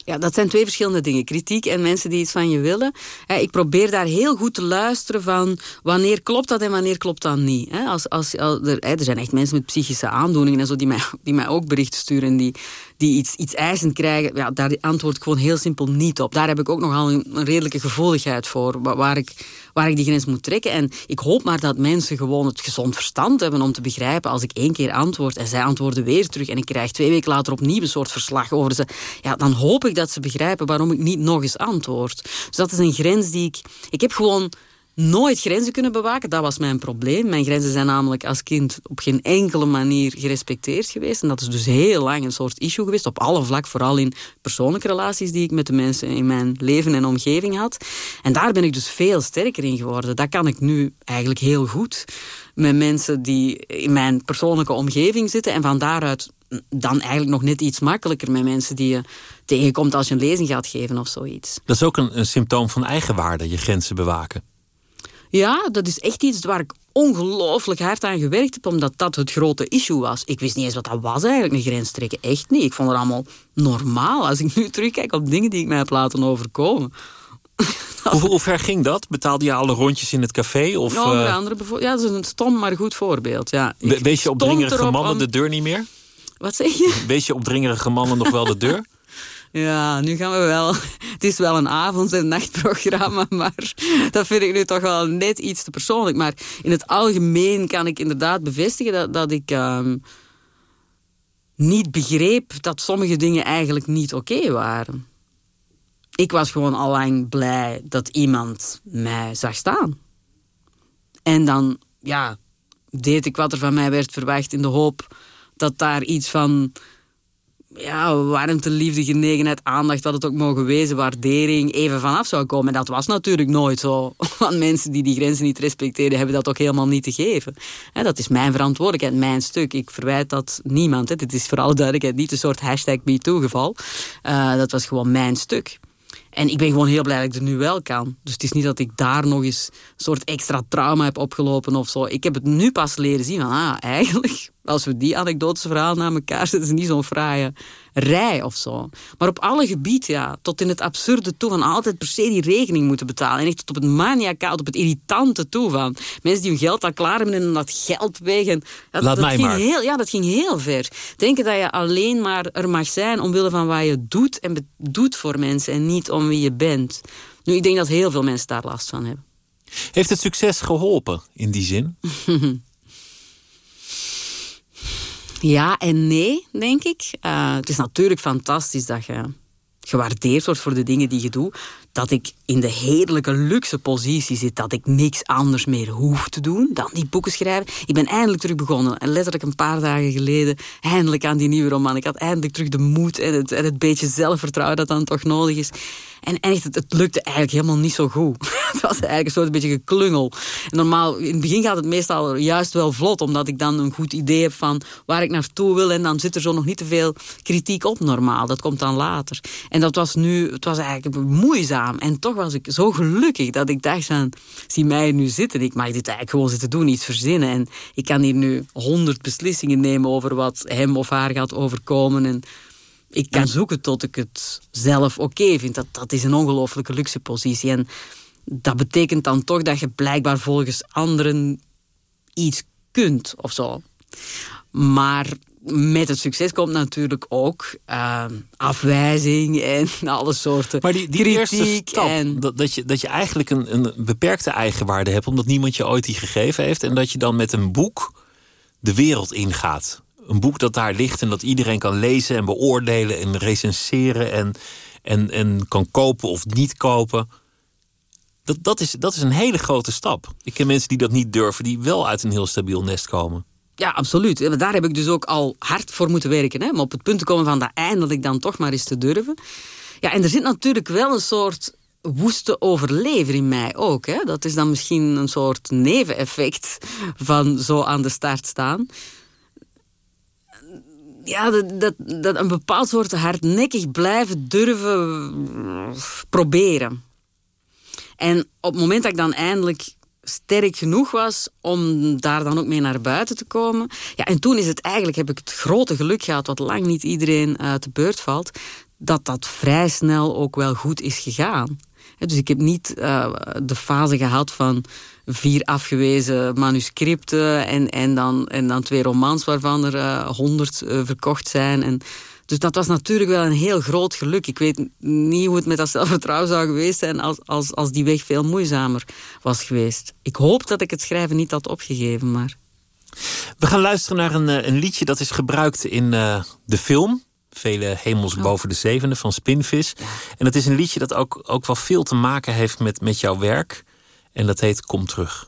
Ja, dat zijn twee verschillende dingen. Kritiek en mensen die iets van je willen. Ik probeer daar heel goed te luisteren van wanneer klopt dat en wanneer klopt dat niet. Als, als, er, er zijn echt mensen met psychische aandoeningen en zo die mij, die mij ook berichten sturen die, die iets, iets eisend krijgen. Ja, daar antwoord ik gewoon heel simpel niet op. Daar heb ik ook nogal een, een redelijke gevoeligheid voor, waar ik, waar ik die grens moet trekken. En ik hoop maar dat mensen gewoon het gezond verstand hebben om te begrijpen als ik één keer antwoord en zij antwoorden weer terug en ik krijg twee weken later opnieuw een soort verslag over ze. Ja, dan hoop ik dat ze begrijpen waarom ik niet nog eens antwoord. Dus dat is een grens die ik... Ik heb gewoon nooit grenzen kunnen bewaken. Dat was mijn probleem. Mijn grenzen zijn namelijk als kind op geen enkele manier gerespecteerd geweest. En dat is dus heel lang een soort issue geweest. Op alle vlak, vooral in persoonlijke relaties die ik met de mensen in mijn leven en omgeving had. En daar ben ik dus veel sterker in geworden. Dat kan ik nu eigenlijk heel goed met mensen die in mijn persoonlijke omgeving zitten. En van daaruit dan eigenlijk nog net iets makkelijker met mensen die je tegenkomt als je een lezing gaat geven of zoiets. Dat is ook een, een symptoom van eigenwaarde, je grenzen bewaken. Ja, dat is echt iets waar ik ongelooflijk hard aan gewerkt heb, omdat dat het grote issue was. Ik wist niet eens wat dat was eigenlijk, een grens trekken. Echt niet. Ik vond het allemaal normaal als ik nu terugkijk op dingen die ik mij heb laten overkomen. *laughs* Hoe, hoe, ver ging dat? Betaalde je alle rondjes in het café? Of, ja, onder eh, andere, ja, dat is een stom maar goed voorbeeld. Ja. Wees je opdringerige mannen de deur niet meer? Wat zeg je? Wees je opdringerige mannen nog wel de deur? *laughs* Ja, nu gaan we wel. *laughs* Het is wel een avond- en nachtprogramma, *laughs* maar dat vind ik nu toch wel net iets te persoonlijk. Maar in het algemeen kan ik inderdaad bevestigen dat, dat ik um, niet begreep dat sommige dingen eigenlijk niet oké waren. Ik was gewoon al lang blij dat iemand mij zag staan. En dan, ja, deed ik wat er van mij werd verwacht in de hoop dat daar iets van ja, warmte, liefde, genegenheid, aandacht, wat het ook mogen wezen, waardering, even vanaf zou komen. En dat was natuurlijk nooit zo. *laughs* Want mensen die die grenzen niet respecteren, hebben dat ook helemaal niet te geven. dat is mijn verantwoordelijkheid, mijn stuk. Ik verwijt dat niemand. Hè. Dit is voor alle duidelijkheid niet een soort hashtag MeToo-geval. Uh, dat was gewoon mijn stuk. En ik ben gewoon heel blij dat ik er nu wel kan. Dus het is niet dat ik daar nog eens een soort extra trauma heb opgelopen of zo. Ik heb het nu pas leren zien van, ah, eigenlijk, als we die anekdotische verhaal naar elkaar zetten, is het niet zo'n fraaie rij of zo. Maar op alle gebieden, ja, tot in het absurde toe van altijd per se die rekening moeten betalen. En echt tot op het maniacaal, op het irritante toe van mensen die hun geld al klaar hebben en dat geld wegen. Dat, Laat dat mij ging maar. Heel, ja, dat ging heel ver. Denken dat je alleen maar er mag zijn omwille van wat je doet en doet voor mensen en niet om wie je bent. Nu, ik denk dat heel veel mensen daar last van hebben. Heeft het succes geholpen in die zin? *laughs* Ja en nee, denk ik. Uh, het is natuurlijk fantastisch dat je gewaardeerd wordt voor de dingen die je doet. Dat ik in de heerlijke luxe positie zit dat ik niks anders meer hoef te doen dan die boeken schrijven. Ik ben eindelijk terug begonnen. En letterlijk een paar dagen geleden eindelijk aan die nieuwe roman. Ik had eindelijk terug de moed en het, en het beetje zelfvertrouwen dat dan toch nodig is. En echt, het, lukte eigenlijk helemaal niet zo goed. *laughs* het was eigenlijk een soort beetje geklungel. Normaal, in het begin gaat het meestal juist wel vlot, omdat ik dan een goed idee heb van waar ik naartoe wil. En dan zit er zo nog niet te veel kritiek op normaal. Dat komt dan later. En dat was nu, het was eigenlijk moeizaam. En toch was ik zo gelukkig dat ik dacht van, zie mij nu zitten. Ik mag dit eigenlijk gewoon zitten doen, iets verzinnen. En ik kan hier nu honderd beslissingen nemen over wat hem of haar gaat overkomen. En ik kan zoeken tot ik het zelf oké vind. Dat, dat is een ongelooflijke luxe positie. En dat betekent dan toch dat je blijkbaar volgens anderen iets kunt of zo. Maar met het succes komt natuurlijk ook uh, afwijzing en *laughs* alle soorten Maar die, die eerste stap, en... dat, dat, je, dat je eigenlijk een, een beperkte eigenwaarde hebt... omdat niemand je ooit die gegeven heeft... en dat je dan met een boek de wereld ingaat. Een boek dat daar ligt en dat iedereen kan lezen en beoordelen... en recenseren en, en, en kan kopen of niet kopen... Dat, dat, is, dat is een hele grote stap. Ik ken mensen die dat niet durven, die wel uit een heel stabiel nest komen. Ja, absoluut. Daar heb ik dus ook al hard voor moeten werken. Hè? Om op het punt te komen van dat eindelijk dan toch maar eens te durven. Ja, en er zit natuurlijk wel een soort woeste overlever in mij ook. Hè? Dat is dan misschien een soort neveneffect van zo aan de start staan. Ja, dat, dat, dat een bepaald soort hardnekkig blijven durven proberen. En op het moment dat ik dan eindelijk sterk genoeg was om daar dan ook mee naar buiten te komen. Ja, en toen is het eigenlijk, heb ik het grote geluk gehad, wat lang niet iedereen uit de beurt valt, dat dat vrij snel ook wel goed is gegaan. Dus ik heb niet uh, de fase gehad van vier afgewezen manuscripten en, en, dan, en dan twee romans waarvan er honderd uh, uh, verkocht zijn. En, dus dat was natuurlijk wel een heel groot geluk. Ik weet niet hoe het met dat zelfvertrouwen zou geweest zijn als, als, als die weg veel moeizamer was geweest. Ik hoop dat ik het schrijven niet had opgegeven, maar... We gaan luisteren naar een, een liedje dat is gebruikt in uh, de film. Vele hemels oh. boven de zevende van Spinvis. Ja. En dat is een liedje dat ook, ook wel veel te maken heeft met, met jouw werk. En dat heet Kom terug.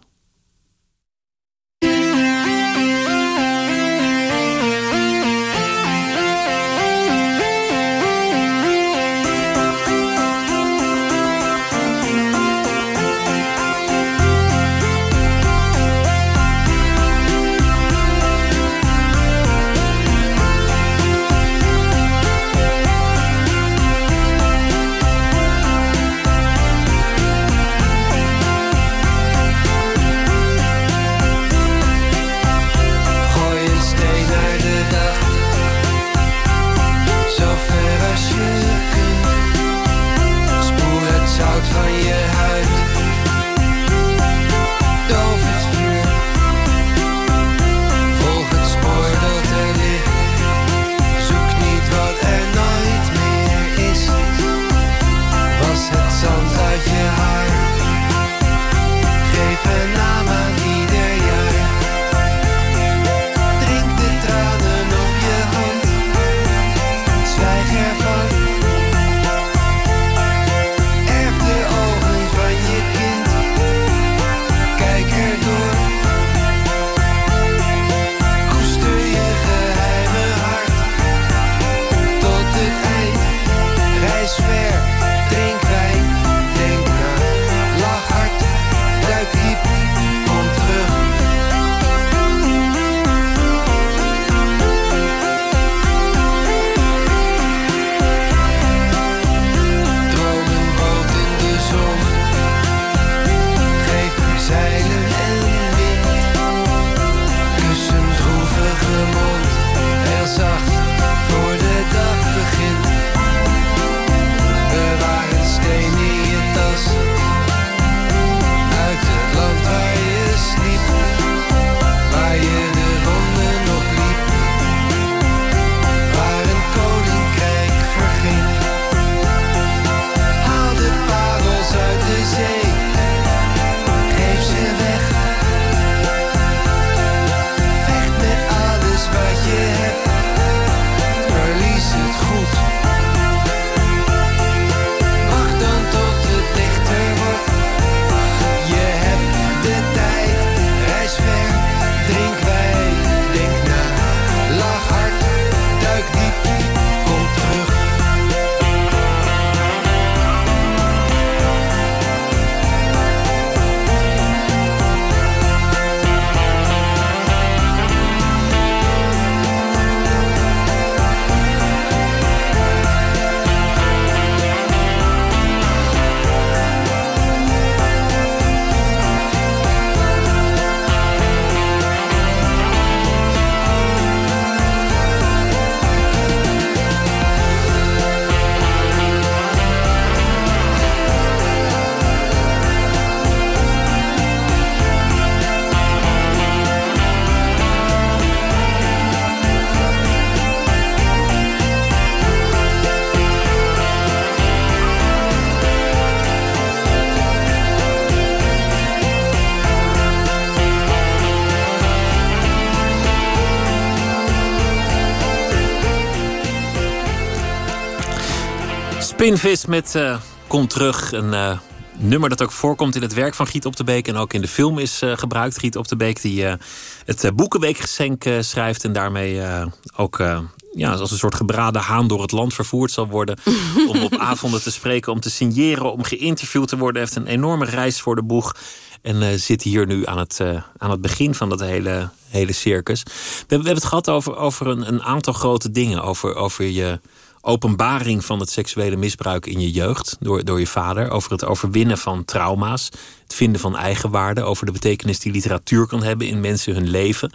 Spinvis met uh, Kom Terug. Een uh, nummer dat ook voorkomt in het werk van Giet op de Beek... en ook in de film is uh, gebruikt. Giet op de Beek die het Boekenweekgeschenk schrijft... en daarmee ook ja, als een soort gebraden haan door het land vervoerd zal worden. *laughs* om op avonden te spreken, om te signeren, om geïnterviewd te worden. heeft een enorme reis voor de boeg. En zit hier nu aan het, aan het begin van dat hele, hele circus. We, we hebben het gehad over, over een, een aantal grote dingen. Over, over je openbaring van het seksuele misbruik in je jeugd door, door je vader. Over het overwinnen van trauma's. Het vinden van eigenwaarde. Over de betekenis die literatuur kan hebben in mensen hun leven.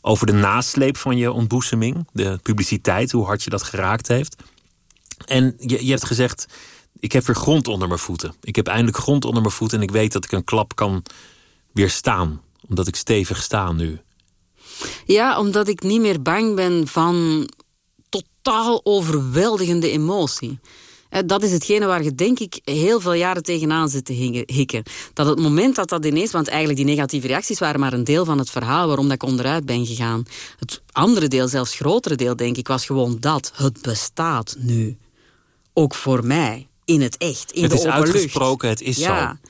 Over de nasleep van je ontboezeming. De publiciteit, hoe hard je dat geraakt heeft. En je, je hebt gezegd, ik heb weer grond onder mijn voeten. Ik heb eindelijk grond onder mijn voeten en ik weet dat ik een klap kan weerstaan. Omdat ik stevig sta nu. Ja, omdat ik niet meer bang ben van totaal overweldigende emotie. Dat is hetgene waar je denk ik heel veel jaren tegenaan zit te hikken. Dat het moment dat dat ineens, want eigenlijk die negatieve reacties waren maar een deel van het verhaal waarom dat ik onderuit ben gegaan. Het andere deel, zelfs grotere deel denk ik, was gewoon dat. Het bestaat nu. Ook voor mij. In het echt. In het de is uitgesproken, het is ja. zo.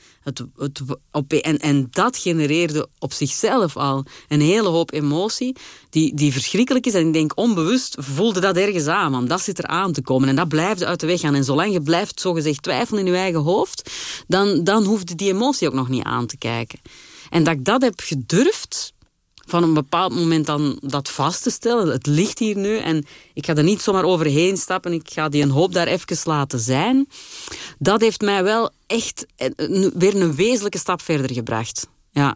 Op, en, en dat genereerde op zichzelf al een hele hoop emotie die, die verschrikkelijk is. En ik denk onbewust voelde dat ergens aan, want dat zit er aan te komen. En dat blijft uit de weg gaan. En zolang je blijft zogezegd twijfelen in je eigen hoofd, dan, dan hoeft die emotie ook nog niet aan te kijken. En dat ik dat heb gedurfd, van een bepaald moment dan dat vast te stellen. Het ligt hier nu en ik ga er niet zomaar overheen stappen. Ik ga die een hoop daar even laten zijn. Dat heeft mij wel echt weer een wezenlijke stap verder gebracht. Ja.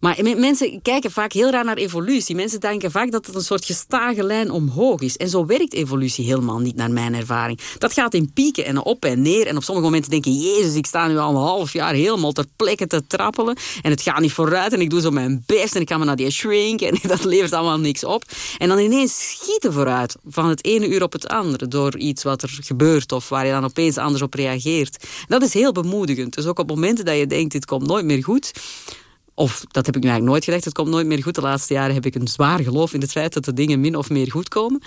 Maar mensen kijken vaak heel raar naar evolutie. Mensen denken vaak dat het een soort gestage lijn omhoog is. En zo werkt evolutie helemaal niet naar mijn ervaring. Dat gaat in pieken en op en neer. En op sommige momenten denk je... Jezus, ik sta nu al een half jaar helemaal ter plekke te trappelen. En het gaat niet vooruit. En ik doe zo mijn best. En ik ga me naar die shrink. En *laughs* dat levert allemaal niks op. En dan ineens schieten vooruit. Van het ene uur op het andere. Door iets wat er gebeurt. Of waar je dan opeens anders op reageert. Dat is heel bemoedigend. Dus ook op momenten dat je denkt... Dit komt nooit meer goed of dat heb ik nu eigenlijk nooit gedacht, het komt nooit meer goed. De laatste jaren heb ik een zwaar geloof in het feit dat de dingen min of meer goed komen.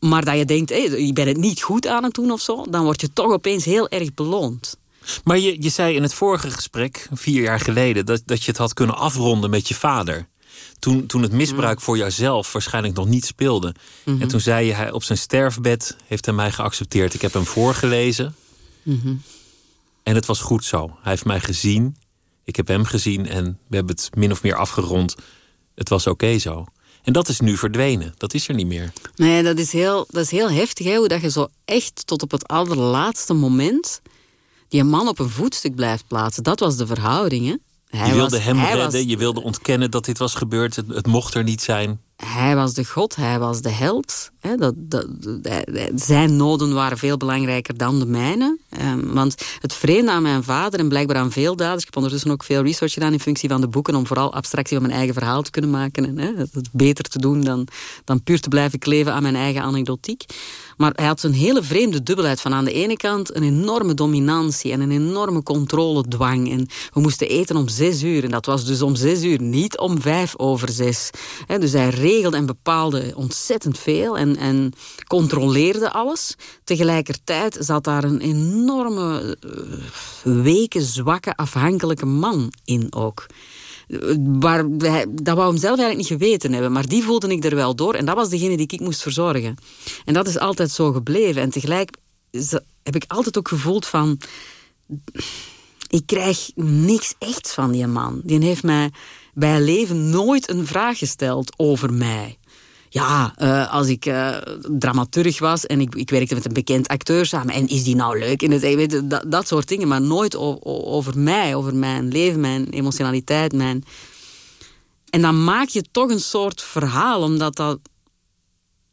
Maar dat je denkt, hey, je bent het niet goed aan het doen of zo, dan word je toch opeens heel erg beloond. Maar je, je zei in het vorige gesprek, vier jaar geleden, dat, dat je het had kunnen afronden met je vader. Toen, toen het misbruik mm. voor jouzelf waarschijnlijk nog niet speelde. En mhm. toen zei je, hij op zijn sterfbed heeft hij mij geaccepteerd. Ik heb hem voorgelezen. Mhm. En het was goed zo. Hij heeft mij gezien. Ik heb hem gezien en we hebben het min of meer afgerond. Het was oké zo. En dat is nu verdwenen. Dat is er niet meer. Nee, dat is heel, dat is heel heftig. Hè? Hoe dat je zo echt tot op het allerlaatste moment... die man op een voetstuk blijft plaatsen. Dat was de verhouding, hè? Hij je wilde hem redden, je wilde ontkennen dat dit was gebeurd. Het, mocht er niet zijn. Hij was de god, hij was de held. Dat, dat, zijn noden waren veel belangrijker dan de mijne. Ehm, want het vreemde aan mijn vader en blijkbaar aan veel daders... ik heb ondertussen ook veel research gedaan in functie van de boeken... om vooral abstractie van mijn eigen verhaal te kunnen maken. En het beter te doen dan, dan puur te blijven kleven aan mijn eigen anekdotiek. Maar hij had een hele vreemde dubbelheid van aan de ene kant een enorme dominantie en een enorme controledwang. En we moesten eten om zes uur en dat was dus om zes uur, niet om vijf over zes. dus hij regelde en bepaalde ontzettend veel en, en controleerde alles. Tegelijkertijd zat daar een enorme, uh, zwakke, afhankelijke man in ook waar dat wou hem zelf eigenlijk niet geweten hebben. Maar die voelde ik er wel door. En dat was degene die ik moest verzorgen. En dat is altijd zo gebleven. En tegelijk heb ik altijd ook gevoeld van... Ik krijg niks echt van die man. Die heeft mij bij leven nooit een vraag gesteld over mij ja, uh, als ik uh, dramaturg was en ik, ik werkte met een bekend acteur samen. En is die nou leuk in het weet, dat, dat soort dingen. Maar nooit over mij, over mijn leven, mijn emotionaliteit. Mijn... En dan maak je toch een soort verhaal, omdat dat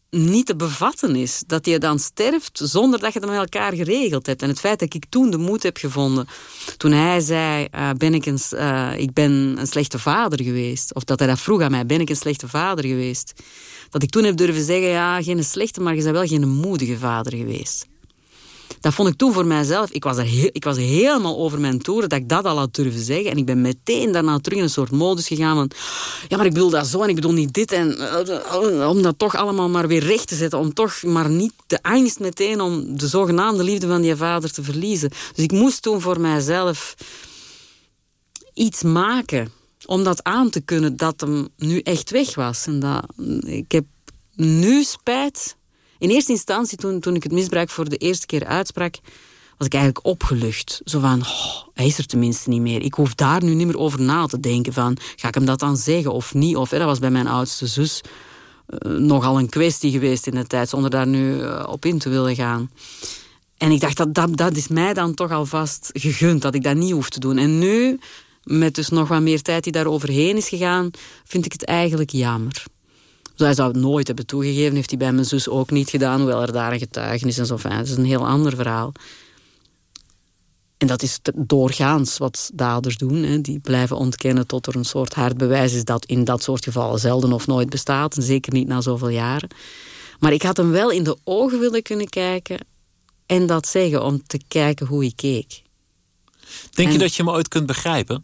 niet te bevatten is. Dat je dan sterft zonder dat je het met elkaar geregeld hebt. En het feit dat ik toen de moed heb gevonden... toen hij zei, uh, ben ik, een, ik ben een slechte vader geweest... of dat hij dat vroeg aan mij, ben ik een slechte vader geweest dat ik toen heb durven zeggen, ja, geen slechte, maar je bent wel geen moedige vader geweest. Dat vond ik toen voor mijzelf. Ik was, er ik was helemaal over mijn toeren dat ik dat al had durven zeggen. En ik ben meteen daarna terug in een soort modus gegaan van... Ja, maar ik bedoel dat zo en ik bedoel niet dit. En uh, om dat toch allemaal maar weer recht te zetten. Om toch maar niet de angst meteen om de zogenaamde liefde van die vader te verliezen. Dus ik moest toen voor mijzelf iets maken om dat aan te kunnen dat hem nu echt weg was. En dat, ik heb nu spijt. In eerste instantie, toen, toen ik het misbruik voor de eerste keer uitsprak, was ik eigenlijk opgelucht. Zo van, oh, hij is er tenminste niet meer. Ik hoef daar nu niet meer over na te denken van, ga ik hem dat dan zeggen of niet? Of dat was bij mijn oudste zus uh, nogal een kwestie geweest in de tijd, zonder daar nu uh, op in te willen gaan. En ik dacht, dat, dat, dat is mij dan toch alvast gegund, dat ik dat niet hoef te doen. En nu, met dus nog wat meer tijd die daar overheen is gegaan, vind ik het eigenlijk jammer. Dus hij zou het nooit hebben toegegeven, heeft hij bij mijn zus ook niet gedaan, hoewel er daar een getuigenis en zo. Enfin, dat is een heel ander verhaal. En dat is doorgaans wat daders doen. Hè. Die blijven ontkennen tot er een soort hard bewijs is dat in dat soort gevallen zelden of nooit bestaat. En zeker niet na zoveel jaren. Maar ik had hem wel in de ogen willen kunnen kijken en dat zeggen om te kijken hoe hij keek. Denk en, je dat je me ooit kunt begrijpen?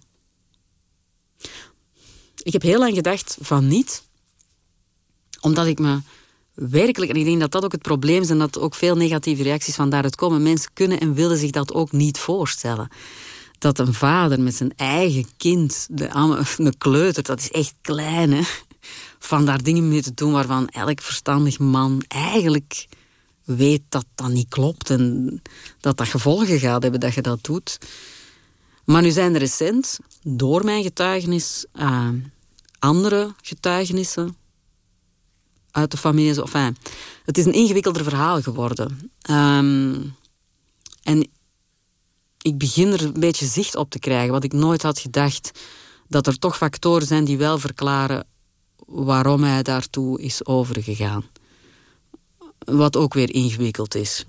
Ik heb heel lang gedacht van niet. Omdat ik me werkelijk, en ik denk dat dat ook het probleem is en dat ook veel negatieve reacties van daaruit komen. Mensen kunnen en willen zich dat ook niet voorstellen. Dat een vader met zijn eigen kind, de, *laughs* een kleuter, dat is echt klein, hè, van daar dingen mee te doen waarvan elk verstandig man eigenlijk weet dat dat niet klopt en dat dat gevolgen gaat hebben dat je dat doet. Maar nu zijn er recent, door mijn getuigenis, uh, andere getuigenissen uit de familie. Enfin, het is een ingewikkelder verhaal geworden. Um, en ik begin er een beetje zicht op te krijgen, wat ik nooit had gedacht. Dat er toch factoren zijn die wel verklaren waarom hij daartoe is overgegaan. Wat ook weer ingewikkeld is.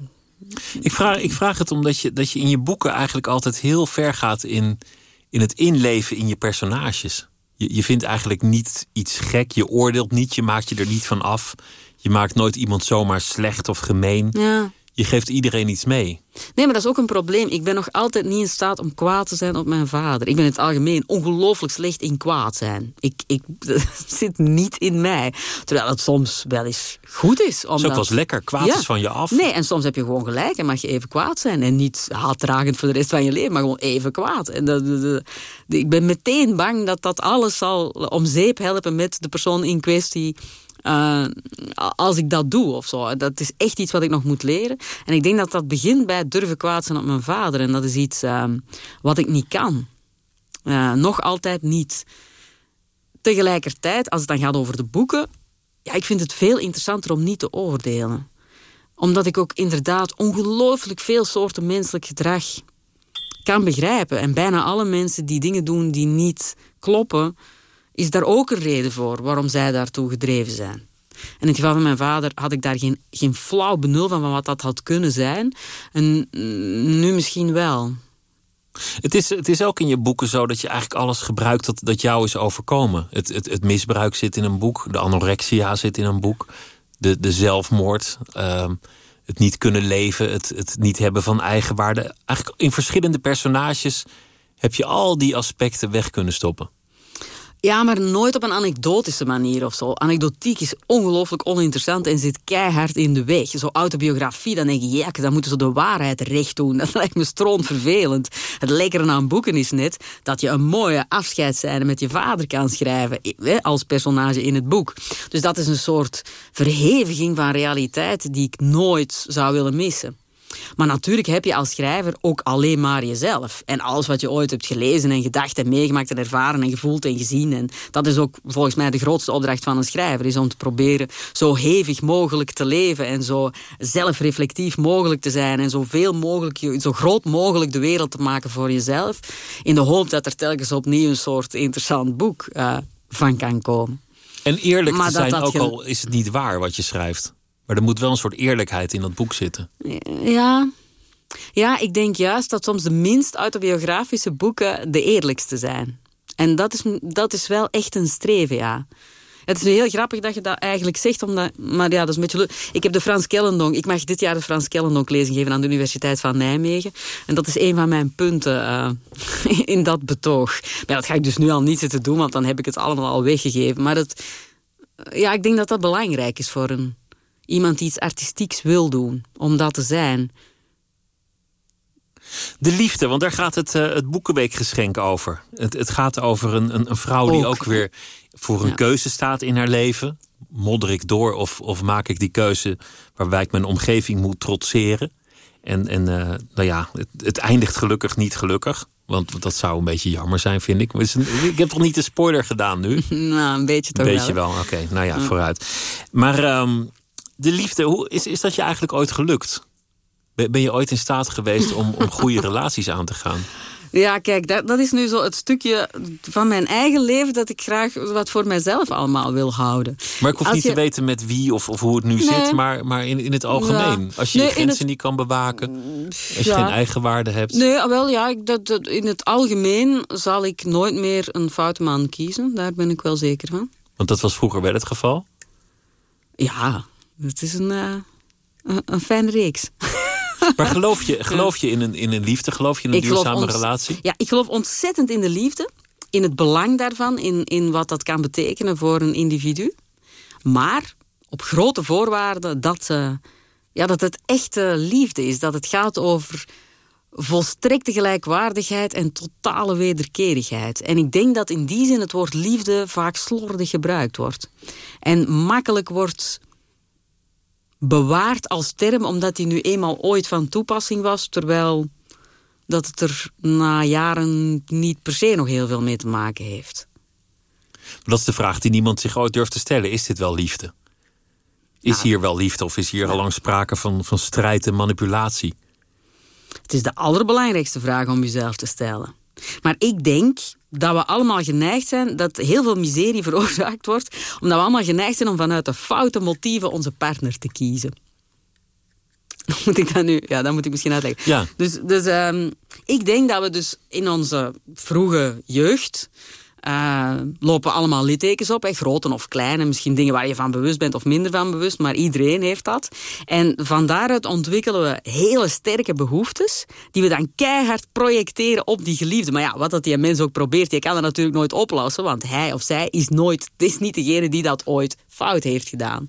Ik vraag, ik vraag het omdat je, dat je in je boeken eigenlijk altijd heel ver gaat in, in het inleven in je personages. Je, je vindt eigenlijk niet iets gek, je oordeelt niet, je maakt je er niet van af. Je maakt nooit iemand zomaar slecht of gemeen. Ja je geeft iedereen iets mee. Nee, maar dat is ook een probleem. Ik ben nog altijd niet in staat om kwaad te zijn op mijn vader. Ik ben in het algemeen ongelooflijk slecht in kwaad zijn. Ik, ik, *laughs* dat zit niet in mij. Terwijl het soms wel eens goed is. Omdat... Zo was lekker. Kwaad is van je af. Nee, en soms heb je gewoon gelijk en mag je even kwaad zijn. En niet haatdragend voor de rest van je leven, maar gewoon even kwaad. En dat, ik ben meteen bang dat dat alles zal om zeep helpen met de persoon in kwestie uh, als ik dat doe of zo. Dat is echt iets wat ik nog moet leren. En ik denk dat dat begint bij het durven kwaad zijn op mijn vader. En dat is iets uh, wat ik niet kan. Uh, nog altijd niet. Tegelijkertijd, als het dan gaat over de boeken... Ja, ik vind het veel interessanter om niet te oordelen. Omdat ik ook inderdaad ongelooflijk veel soorten menselijk gedrag kan begrijpen. En bijna alle mensen die dingen doen die niet kloppen is daar ook een reden voor waarom zij daartoe gedreven zijn. En in het geval van mijn vader had ik daar geen, geen flauw benul van, van wat dat had kunnen zijn. En nu misschien wel. Het is, het is ook in je boeken zo dat je eigenlijk alles gebruikt dat, dat jou is overkomen. Het, het, het misbruik zit in een boek, de anorexia zit in een boek, de, de zelfmoord, uh, het niet kunnen leven, het, het niet hebben van eigenwaarde. Eigenlijk in verschillende personages heb je al die aspecten weg kunnen stoppen. Ja, maar nooit op een anekdotische manier of zo. Anekdotiek is ongelooflijk oninteressant en zit keihard in de weg. Zo autobiografie, dan denk je, ja, dan moeten ze de waarheid recht doen. *laughs* Dat lijkt me stroond vervelend. Het lekkere aan boeken is net dat je een mooie afscheidszijde met je vader kan schrijven. Als personage in het boek. Dus dat is een soort verheviging van realiteit die ik nooit zou willen missen. Maar natuurlijk heb je als schrijver ook alleen maar jezelf. En alles wat je ooit hebt gelezen en gedacht en meegemaakt en ervaren en gevoeld en gezien. En dat is ook volgens mij de grootste opdracht van een schrijver. Is om te proberen zo hevig mogelijk te leven. En zo zelfreflectief mogelijk te zijn. En zoveel mogelijk, zo groot mogelijk de wereld te maken voor jezelf. In de hoop dat er telkens opnieuw een soort interessant boek uh, van kan komen. En eerlijk maar te zijn, ook al is het niet waar wat je schrijft. Maar er moet wel een soort eerlijkheid in dat boek zitten. Ja, ja ik denk juist dat soms de minst autobiografische boeken de eerlijkste zijn. En dat is, dat is wel echt een streven, ja. Het is nu heel grappig dat je dat eigenlijk zegt, omdat, maar ja, dat is een beetje... Ik heb de Frans Kellendonk, ik mag dit jaar de Frans Kellendonk lezing geven aan de Universiteit van Nijmegen. En dat is een van mijn punten uh, *laughs* in dat betoog. Maar dat ga ik dus nu al niet zitten doen, want dan heb ik het allemaal al weggegeven. Maar ja, ik denk dat dat belangrijk is voor een, iemand die iets artistieks wil doen, om dat te zijn. De liefde, want daar gaat het, uh, het Boekenweekgeschenk over. Het, het gaat over een, een, een vrouw die ook weer voor een keuze staat in haar leven. Modder ik door of, of maak ik die keuze waarbij ik mijn omgeving moet trotseren? En, en uh, nou ja, het, het, eindigt gelukkig niet gelukkig. Want dat zou een beetje jammer zijn, vind ik. Ik heb toch niet de spoiler gedaan nu? *laughs* Nou, een beetje toch een beetje wel. Oké, nou ja, vooruit. Maar um, de liefde, hoe, is, is dat je eigenlijk ooit gelukt? Ben je ooit in staat geweest om, om *laughs* goede relaties aan te gaan? Ja, kijk, dat, dat is nu zo het stukje van mijn eigen leven... dat ik graag wat voor mijzelf allemaal wil houden. Maar ik hoef niet te weten met wie of, of hoe het nu zit... maar, maar in, in het algemeen. Als je je grenzen niet kan bewaken. Als je geen eigen waarde hebt. Nee, ah, wel ja, dat, dat, in het algemeen zal ik nooit meer een foute man kiezen. Daar ben ik wel zeker van. Want dat was vroeger wel het geval? Ja, het is een, uh, een, een fijne reeks. *laughs* Maar geloof je, geloof je in, een, in een liefde? Geloof je in een duurzame relatie? Ja, ik geloof ontzettend in de liefde. In het belang daarvan. In, in wat dat kan betekenen voor een individu. Maar op grote voorwaarden dat, uh, ja, dat het echte liefde is. Dat het gaat over volstrekte gelijkwaardigheid en totale wederkerigheid. En ik denk dat in die zin het woord liefde vaak slordig gebruikt wordt. En makkelijk wordt bewaard als term... omdat die nu eenmaal ooit van toepassing was... terwijl dat het er na jaren niet per se nog heel veel mee te maken heeft. Dat is de vraag die niemand zich ooit durft te stellen. Is dit wel liefde? Is nou, hier wel liefde of is hier al lang sprake van, van strijd en manipulatie? Het is de allerbelangrijkste vraag om jezelf te stellen. Maar ik denk dat we allemaal geneigd zijn dat heel veel miserie *laughs* veroorzaakt wordt, omdat we allemaal geneigd zijn om vanuit de foute motieven onze partner te kiezen. *laughs* Moet ik dat nu? Ja, dat moet ik misschien uitleggen. Ja. Dus, dus um, ik denk dat we dus in onze vroege jeugd uh, lopen allemaal littekens op, hè, grote of kleine. Misschien dingen waar je van bewust bent of minder van bewust, maar iedereen heeft dat. En van daaruit ontwikkelen we hele sterke behoeftes, die we dan keihard projecteren op die geliefde. Maar ja, wat dat die mens ook probeert, je kan dat natuurlijk nooit oplossen, want hij of zij is nooit, is niet degene die dat ooit fout heeft gedaan.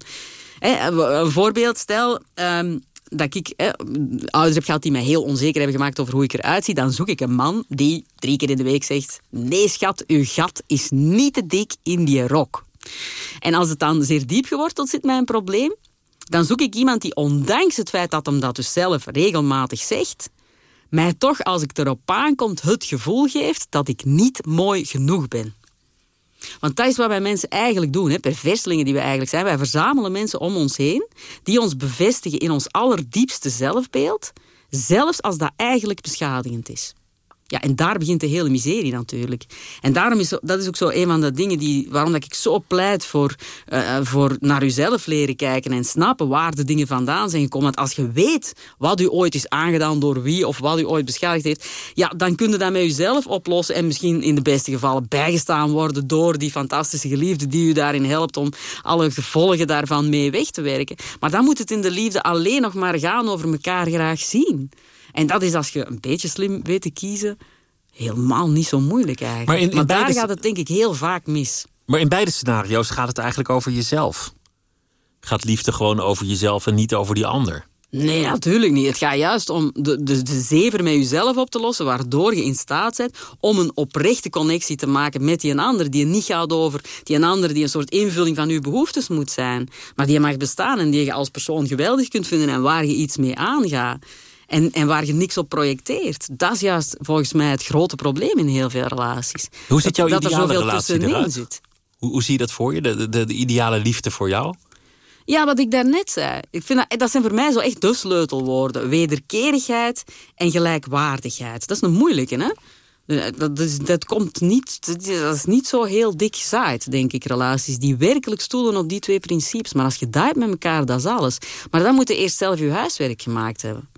een voorbeeld, stel, um, dat ik ouders heb gehad die mij heel onzeker hebben gemaakt over hoe ik eruit zie, dan zoek ik een man die drie keer in de week zegt: Nee, schat, uw gat is niet te dik in die rok. En als het dan zeer diep geworteld zit, mijn probleem, dan zoek ik iemand die, ondanks het feit dat hem dat dus zelf regelmatig zegt, mij toch, als ik erop aankomt, het gevoel geeft dat ik niet mooi genoeg ben. Want dat is wat wij mensen eigenlijk doen. Hè? Perverslingen die we eigenlijk zijn. Wij verzamelen mensen om ons heen die ons bevestigen in ons allerdiepste zelfbeeld. Zelfs als dat eigenlijk beschadigend is. Ja, en daar begint de hele miserie natuurlijk. En daarom is dat is ook zo een van de dingen die, waarom dat ik zo pleit voor, uh, voor naar uzelf leren kijken en snappen waar de dingen vandaan zijn gekomen. Want als je weet wat u ooit is aangedaan door wie of wat u ooit beschadigd heeft, ja, dan kun je dat met uzelf oplossen en misschien in de beste gevallen bijgestaan worden door die fantastische geliefde die u daarin helpt om alle gevolgen daarvan mee weg te werken. Maar dan moet het in de liefde alleen nog maar gaan over elkaar graag zien. En dat is als je een beetje slim weet te kiezen, helemaal niet zo moeilijk eigenlijk. Maar, in, in daar gaat het denk ik heel vaak mis. Maar in beide scenario's gaat het eigenlijk over jezelf. Gaat liefde gewoon over jezelf en niet over die ander? Nee, natuurlijk niet. Het gaat juist om de, de, de zever met jezelf op te lossen, waardoor je in staat bent om een oprechte connectie te maken met die een ander, die niet gaat over die een ander die een soort invulling van je behoeftes moet zijn, maar die mag bestaan en die je als persoon geweldig kunt vinden en waar je iets mee aangaat. En, en waar je niks op projecteert. Dat is juist volgens mij het grote probleem in heel veel relaties. Hoe zit jouw dat, ideale dat er eruit? Zit. Hoe, hoe zie je dat voor je, de, de, de ideale liefde voor jou? Ja, wat ik daarnet zei. Ik vind dat, dat zijn voor mij zo echt de sleutelwoorden. Wederkerigheid en gelijkwaardigheid. Dat is een moeilijke, hè? Dat, is, dat, komt niet, dat is niet zo heel dik gezaaid, denk ik, relaties die werkelijk stoelen op die twee principes. Maar als je dat met elkaar, dat is alles. Maar dan moet je eerst zelf je huiswerk gemaakt hebben.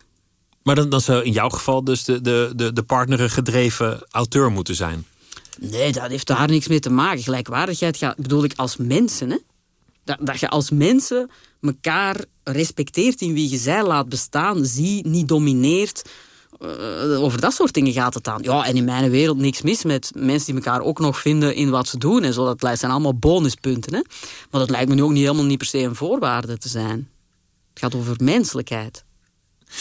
Maar dan, dan zou in jouw geval dus de, de, de, de partner gedreven auteur moeten zijn. Nee, dat heeft daar niks mee te maken. Gelijkwaardigheid gaat, bedoel ik als mensen. Hè? Dat, dat je als mensen elkaar respecteert in wie je zij laat bestaan, zie, niet domineert. Uh, over dat soort dingen gaat het dan. Ja, en in mijn wereld niks mis met mensen die elkaar ook nog vinden in wat ze doen. En zo. Dat zijn allemaal bonuspunten. Hè? Maar dat lijkt me nu ook niet helemaal niet per se een voorwaarde te zijn. Het gaat over menselijkheid.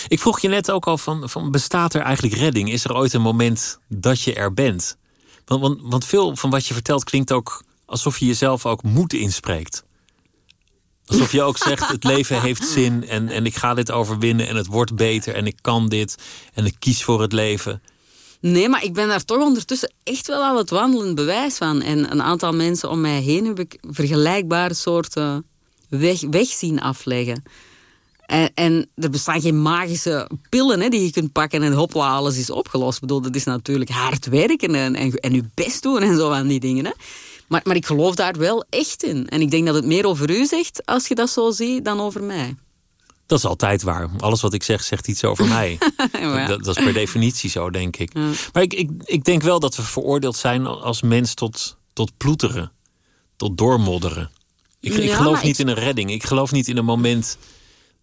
Ik vroeg je net ook al van, van bestaat er eigenlijk redding? Is er ooit een moment dat je er bent? Want, want, want veel van wat je vertelt klinkt ook alsof je jezelf ook moed inspreekt. Alsof je ook zegt, het leven heeft zin en, en ik ga dit overwinnen en het wordt beter en ik kan dit en ik kies voor het leven. Nee, maar ik ben daar toch ondertussen echt wel al het wandelend bewijs van. En een aantal mensen om mij heen heb ik vergelijkbare soorten weg, weg zien afleggen. En, en, er bestaan geen magische pillen hè, die je kunt pakken en hopla, alles is opgelost. Ik bedoel, dat is natuurlijk hard werken en, en, en je best doen en zo aan die dingen. Hè. Maar, maar ik geloof daar wel echt in. En ik denk dat het meer over u zegt, als je dat zo ziet, dan over mij. Dat is altijd waar. Alles wat ik zeg, zegt iets over *laughs* mij. dat, dat, is per definitie zo, denk ik. Maar ik, ik, ik denk wel dat we veroordeeld zijn als mens tot, tot ploeteren. Tot doormodderen. Ik, ik geloof niet in een redding. Ik geloof niet in een moment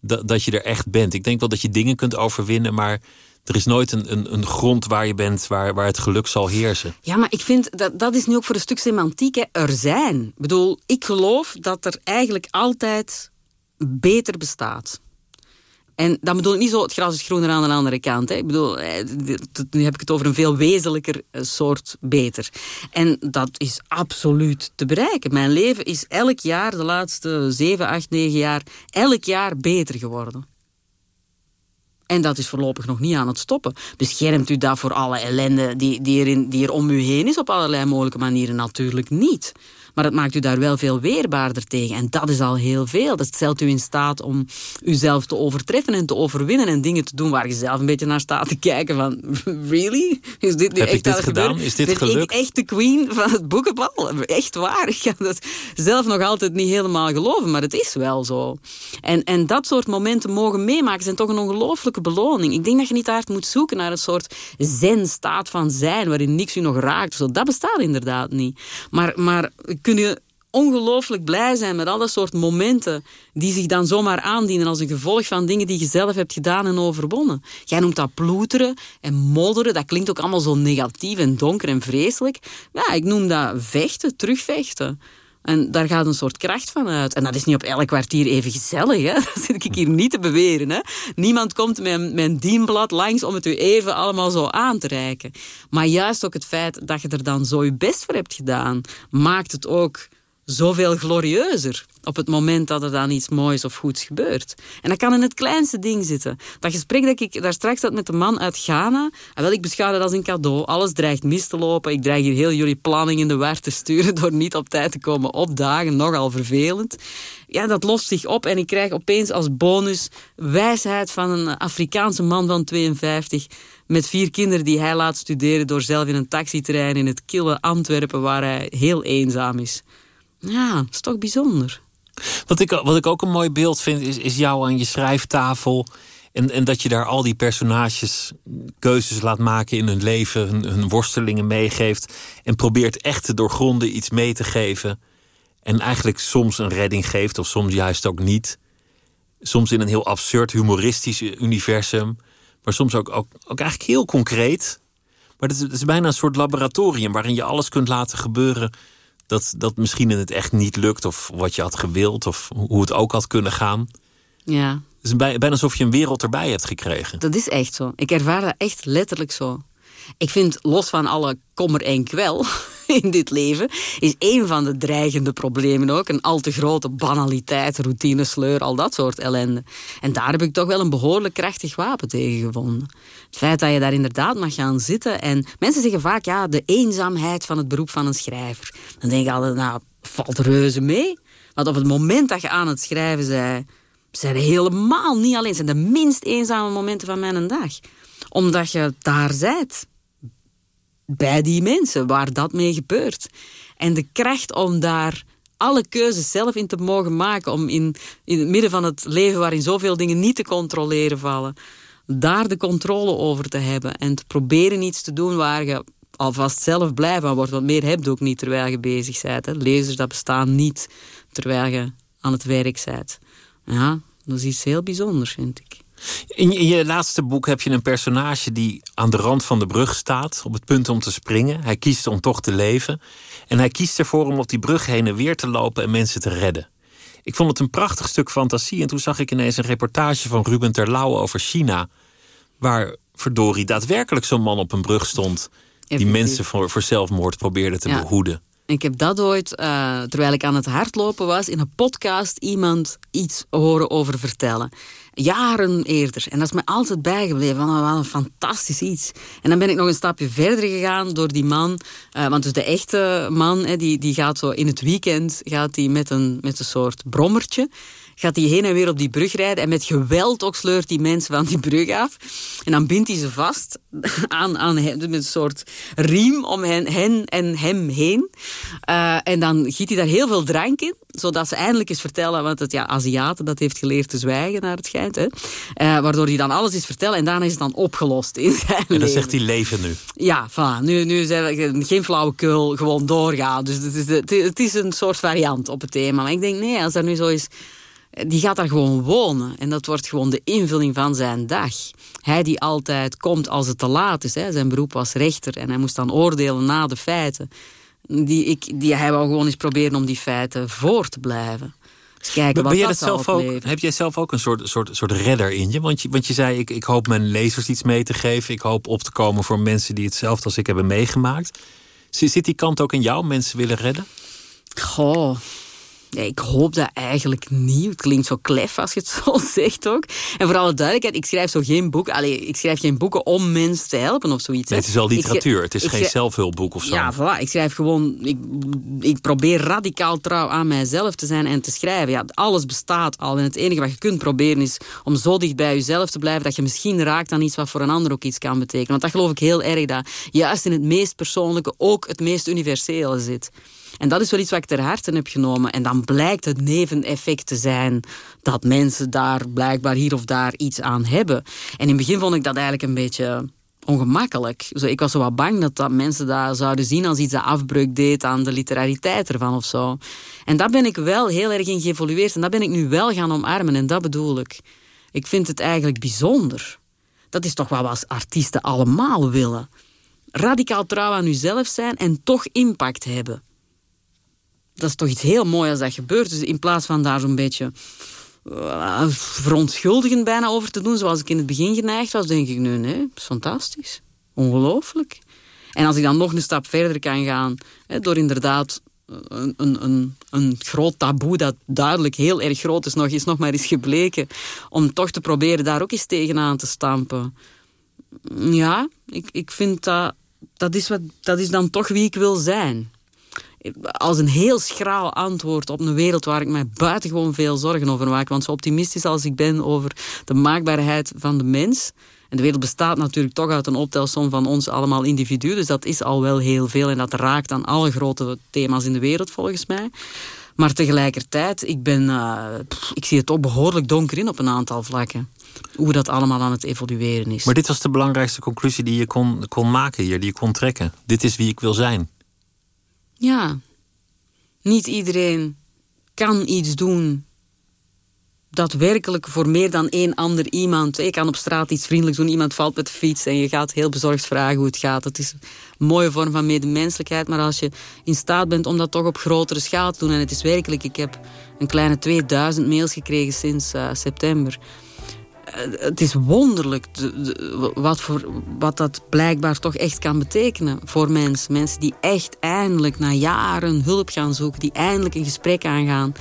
dat, dat je er echt bent. Ik denk wel dat je dingen kunt overwinnen, maar er is nooit een, een, een grond waar je bent waar, waar het geluk zal heersen. Ja, maar ik vind dat dat is nu ook voor een stuk semantiek. Hè. Er zijn. Ik bedoel, ik geloof dat er eigenlijk altijd beter bestaat. En dan bedoel ik niet zo, het gras is groener aan de andere kant. Hè. Ik bedoel, eh, nu heb ik het over een veel wezenlijker eh, soort beter. En dat is absoluut te bereiken. Mijn leven is elk jaar, de laatste 7, 8, 9 jaar, elk jaar beter geworden. En dat is voorlopig nog niet aan het stoppen. Beschermt u dat voor alle ellende die, die, er, in, die er om u heen is op allerlei mogelijke manieren? Natuurlijk niet. Maar het maakt u daar wel veel weerbaarder tegen. En dat is al heel veel. Dat stelt u in staat om uzelf te overtreffen en te overwinnen. En dingen te doen waar je zelf een beetje naar staat te kijken van... *laughs* Really? Is dit nu Heb echt dit gedaan? Is dit ben gelukt? ik echt de queen van het boekenbal? Echt waar. *laughs* Ik kan dat zelf nog altijd niet helemaal geloven. Maar het is wel zo. En, en dat soort momenten mogen meemaken zijn toch een ongelooflijke beloning. Ik denk dat je niet hard moet zoeken naar een soort zen-staat van zijn... waarin niks u nog raakt. Zo. Dat bestaat inderdaad niet. Maar, maar kun je ongelooflijk blij zijn met alle soort momenten die zich dan zomaar aandienen als een gevolg van dingen die je zelf hebt gedaan en overwonnen. Jij noemt dat ploeteren en modderen, dat klinkt ook allemaal zo negatief en donker en vreselijk. Ja, ik noem dat vechten, terugvechten. En daar gaat een soort kracht van uit. En dat is niet op elk kwartier even gezellig. Hè? *laughs* Dat zit ik hier niet te beweren. Hè? Niemand komt met mijn dienblad langs om het u even allemaal zo aan te reiken. Maar juist ook het feit dat je er dan zo je best voor hebt gedaan... maakt het ook zoveel glorieuzer op het moment dat er dan iets moois of goeds gebeurt. En dat kan in het kleinste ding zitten. Dat gesprek dat ik daar straks had met de man uit Ghana, ah, wel, ik beschouw dat als een cadeau. Alles dreigt mis te lopen. Ik dreig hier heel jullie planning in de war te sturen door niet op tijd te komen opdagen. Nogal vervelend. Ja, dat lost zich op en ik krijg opeens als bonus wijsheid van een Afrikaanse man van 52 met vier kinderen die hij laat studeren door zelf in een taxi te rijden in het kille Antwerpen waar hij heel eenzaam is. Ja, dat is toch bijzonder. Wat ik, wat ik ook een mooi beeld vind, is, is jou aan je schrijftafel. En, en dat je daar al die personages keuzes laat maken in hun leven, hun, worstelingen meegeeft. En probeert echt te doorgronden iets mee te geven. En eigenlijk soms een redding geeft, of soms juist ook niet. Soms in een heel absurd, humoristisch universum. Maar soms ook, ook, eigenlijk heel concreet. Maar het is bijna een soort laboratorium waarin je alles kunt laten gebeuren dat, dat misschien in het echt niet lukt, of wat je had gewild, of hoe het ook had kunnen gaan. Ja. Het is bijna alsof je een wereld erbij hebt gekregen. Dat is echt zo. Ik ervaar dat echt letterlijk zo. Ik vind, los van alle kommer en kwel *laughs* in dit leven, is een van de dreigende problemen ook een al te grote banaliteit, routinesleur, al dat soort ellende. En daar heb ik toch wel een behoorlijk krachtig wapen tegen gevonden. Het feit dat je daar inderdaad mag gaan zitten en mensen zeggen vaak, ja, de eenzaamheid van het beroep van een schrijver. Dan denk ik altijd, nou, valt reuze mee. Want op het moment dat je aan het schrijven bent, zijn helemaal niet alleen. zijn de minst eenzame momenten van mijn dag omdat je daar bent. Bij die mensen waar dat mee gebeurt. En de kracht om daar alle keuzes zelf in te mogen maken. Om in, in het midden van het leven waarin zoveel dingen niet te controleren vallen. Daar de controle over te hebben. En te proberen iets te doen waar je alvast zelf blij van wordt. Want meer heb je ook niet terwijl je bezig bent. Lezers, dat bestaan niet terwijl je aan het werk bent. Ja, dat is iets heel bijzonders, vind ik. In je, in je laatste boek heb je een personage die aan de rand van de brug staat, op het punt om te springen. Hij kiest om toch te leven. En hij kiest ervoor om op die brug heen en weer te lopen en mensen te redden. Ik vond het een prachtig stuk fantasie. En toen zag ik ineens een reportage van Ruben Terlouw over China. Waar verdorie daadwerkelijk zo'n man op een brug stond. Die Effectief. mensen voor, voor zelfmoord probeerde te Ja. behoeden. Ik heb dat ooit, eh, terwijl ik aan het hardlopen was, in een podcast iemand iets horen over vertellen. Jaren eerder. En dat is me altijd bijgebleven. Van, wat een fantastisch iets. En dan ben ik nog een stapje verder gegaan door die man. eh, want dus de echte man, die, die gaat zo in het weekend gaat die met, een, met een soort brommertje gaat hij heen en weer op die brug rijden. En met geweld ook sleurt die mensen van die brug af. En dan bindt hij ze vast *laughs* aan, aan hem, met een soort riem om hen, hen en hem heen. Eh, en dan giet hij daar heel veel drank in. Zodat ze eindelijk eens vertellen, want het ja, Aziaten dat heeft geleerd te zwijgen naar het schijnt. Hè. Eh, waardoor hij dan alles is vertellen en daarna is het dan opgelost in zijn En dan leven. zegt hij leven nu. Ja, voilà. Nu, nu zijn we geen flauwekul, gewoon doorgaan. Dus het is, het is- het is een soort variant op het thema. Maar ik denk, nee, als dat nu zo is... Die gaat daar gewoon wonen. En dat wordt gewoon de invulling van zijn dag. Hij die altijd komt als het te laat is. Hè. Zijn beroep was rechter. En hij moest dan oordelen na de feiten. Die, ik, die, hij wou gewoon eens proberen om die feiten voor te blijven. Dus kijken wat dat zelf ook, heb jij zelf ook een soort, soort, soort redder in je? Want je, want je zei, ik, ik hoop mijn lezers iets mee te geven. Ik hoop op te komen voor mensen die hetzelfde als ik hebben meegemaakt. Zit zit die kant ook in jou, mensen willen redden? Goh. Nee, ik hoop dat eigenlijk niet. Het klinkt zo klef als je het *laughs* zo zegt ook. En voor alle duidelijkheid, ik schrijf zo geen boek. Allee, ik schrijf geen boeken om mensen te helpen of zoiets. Nee, het is wel literatuur. Het is geen zelfhulpboek of zo. Ja, voilà. Ik schrijf gewoon... Ik, ik probeer radicaal trouw aan mijzelf te zijn en te schrijven. Ja, alles bestaat al. En het enige wat je kunt proberen is om zo dicht bij jezelf te blijven dat je misschien raakt aan iets wat voor een ander ook iets kan betekenen. Want dat geloof ik heel erg, dat juist in het meest persoonlijke ook het meest universele zit. En dat is wel iets wat ik ter harte heb genomen. En dan blijkt het neveneffect te zijn dat mensen daar blijkbaar hier of daar iets aan hebben. En in het begin vond ik dat eigenlijk een beetje ongemakkelijk. Zo, ik was zo wat bang dat, dat mensen dat zouden zien als iets dat afbreuk deed aan de literariteit ervan of zo. En daar ben ik wel heel erg in geëvolueerd. En dat ben ik nu wel gaan omarmen. En dat bedoel ik. Ik vind het eigenlijk bijzonder. Dat is toch wat we als artiesten allemaal willen. Radicaal trouw aan uzelf zijn en toch impact hebben dat is toch iets heel moois als dat gebeurt. Dus in plaats van daar zo'n beetje uh, verontschuldigend bijna over te doen, zoals ik in het begin geneigd was, denk ik, nee, nee, dat is fantastisch. Ongelooflijk. En als ik dan nog een stap verder kan gaan, hè, door inderdaad een, een, een, een groot taboe dat duidelijk heel erg groot is, nog is nog maar eens gebleken, om toch te proberen daar ook eens tegenaan te stampen. Ja, ik, ik vind dat, dat is, wat, dat is dan toch wie ik wil zijn als een heel schraal antwoord op een wereld waar ik mij buitengewoon veel zorgen over maak. Want zo optimistisch als ik ben over de maakbaarheid van de mens. En de wereld bestaat natuurlijk toch uit een optelsom van ons allemaal individuen. Dus dat is al wel heel veel. En dat raakt aan alle grote thema's in de wereld volgens mij. Maar tegelijkertijd, ik, ben, uh, ik zie het ook behoorlijk donker in op een aantal vlakken. Hoe dat allemaal aan het evolueren is. Maar dit was de belangrijkste conclusie die je kon, kon maken hier, die je kon trekken. Dit is wie ik wil zijn. Ja, niet iedereen kan iets doen dat werkelijk voor meer dan één ander iemand... Je kan op straat iets vriendelijks doen, iemand valt met de fiets... en je gaat heel bezorgd vragen hoe het gaat. Het is een mooie vorm van medemenselijkheid... maar als je in staat bent om dat toch op grotere schaal te doen... en het is werkelijk, ik heb een kleine 2000 mails gekregen sinds uh, september... Het is wonderlijk de, de, wat, voor, wat dat blijkbaar toch echt kan betekenen voor mensen. Mensen die echt eindelijk na jaren hulp gaan zoeken. Die eindelijk een gesprek aangaan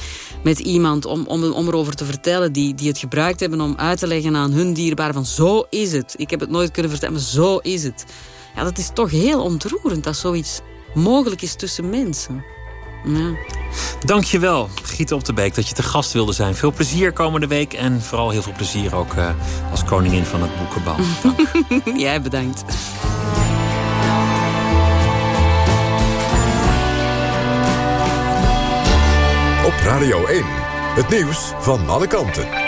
met iemand om, om, om erover te vertellen. Die, die het gebruikt hebben om uit te leggen aan hun dierbaren van zo is het. Ik heb het nooit kunnen vertellen, maar zo is het. Ja, dat is toch heel ontroerend dat zoiets mogelijk is tussen mensen. Ja. Dankjewel, Giet op de Beek, dat je te gast wilde zijn. Veel plezier komende week en vooral heel veel plezier ook uh, als koningin van het boekenbal. *laughs* Jij bedankt. Op Radio 1, het nieuws van alle kanten.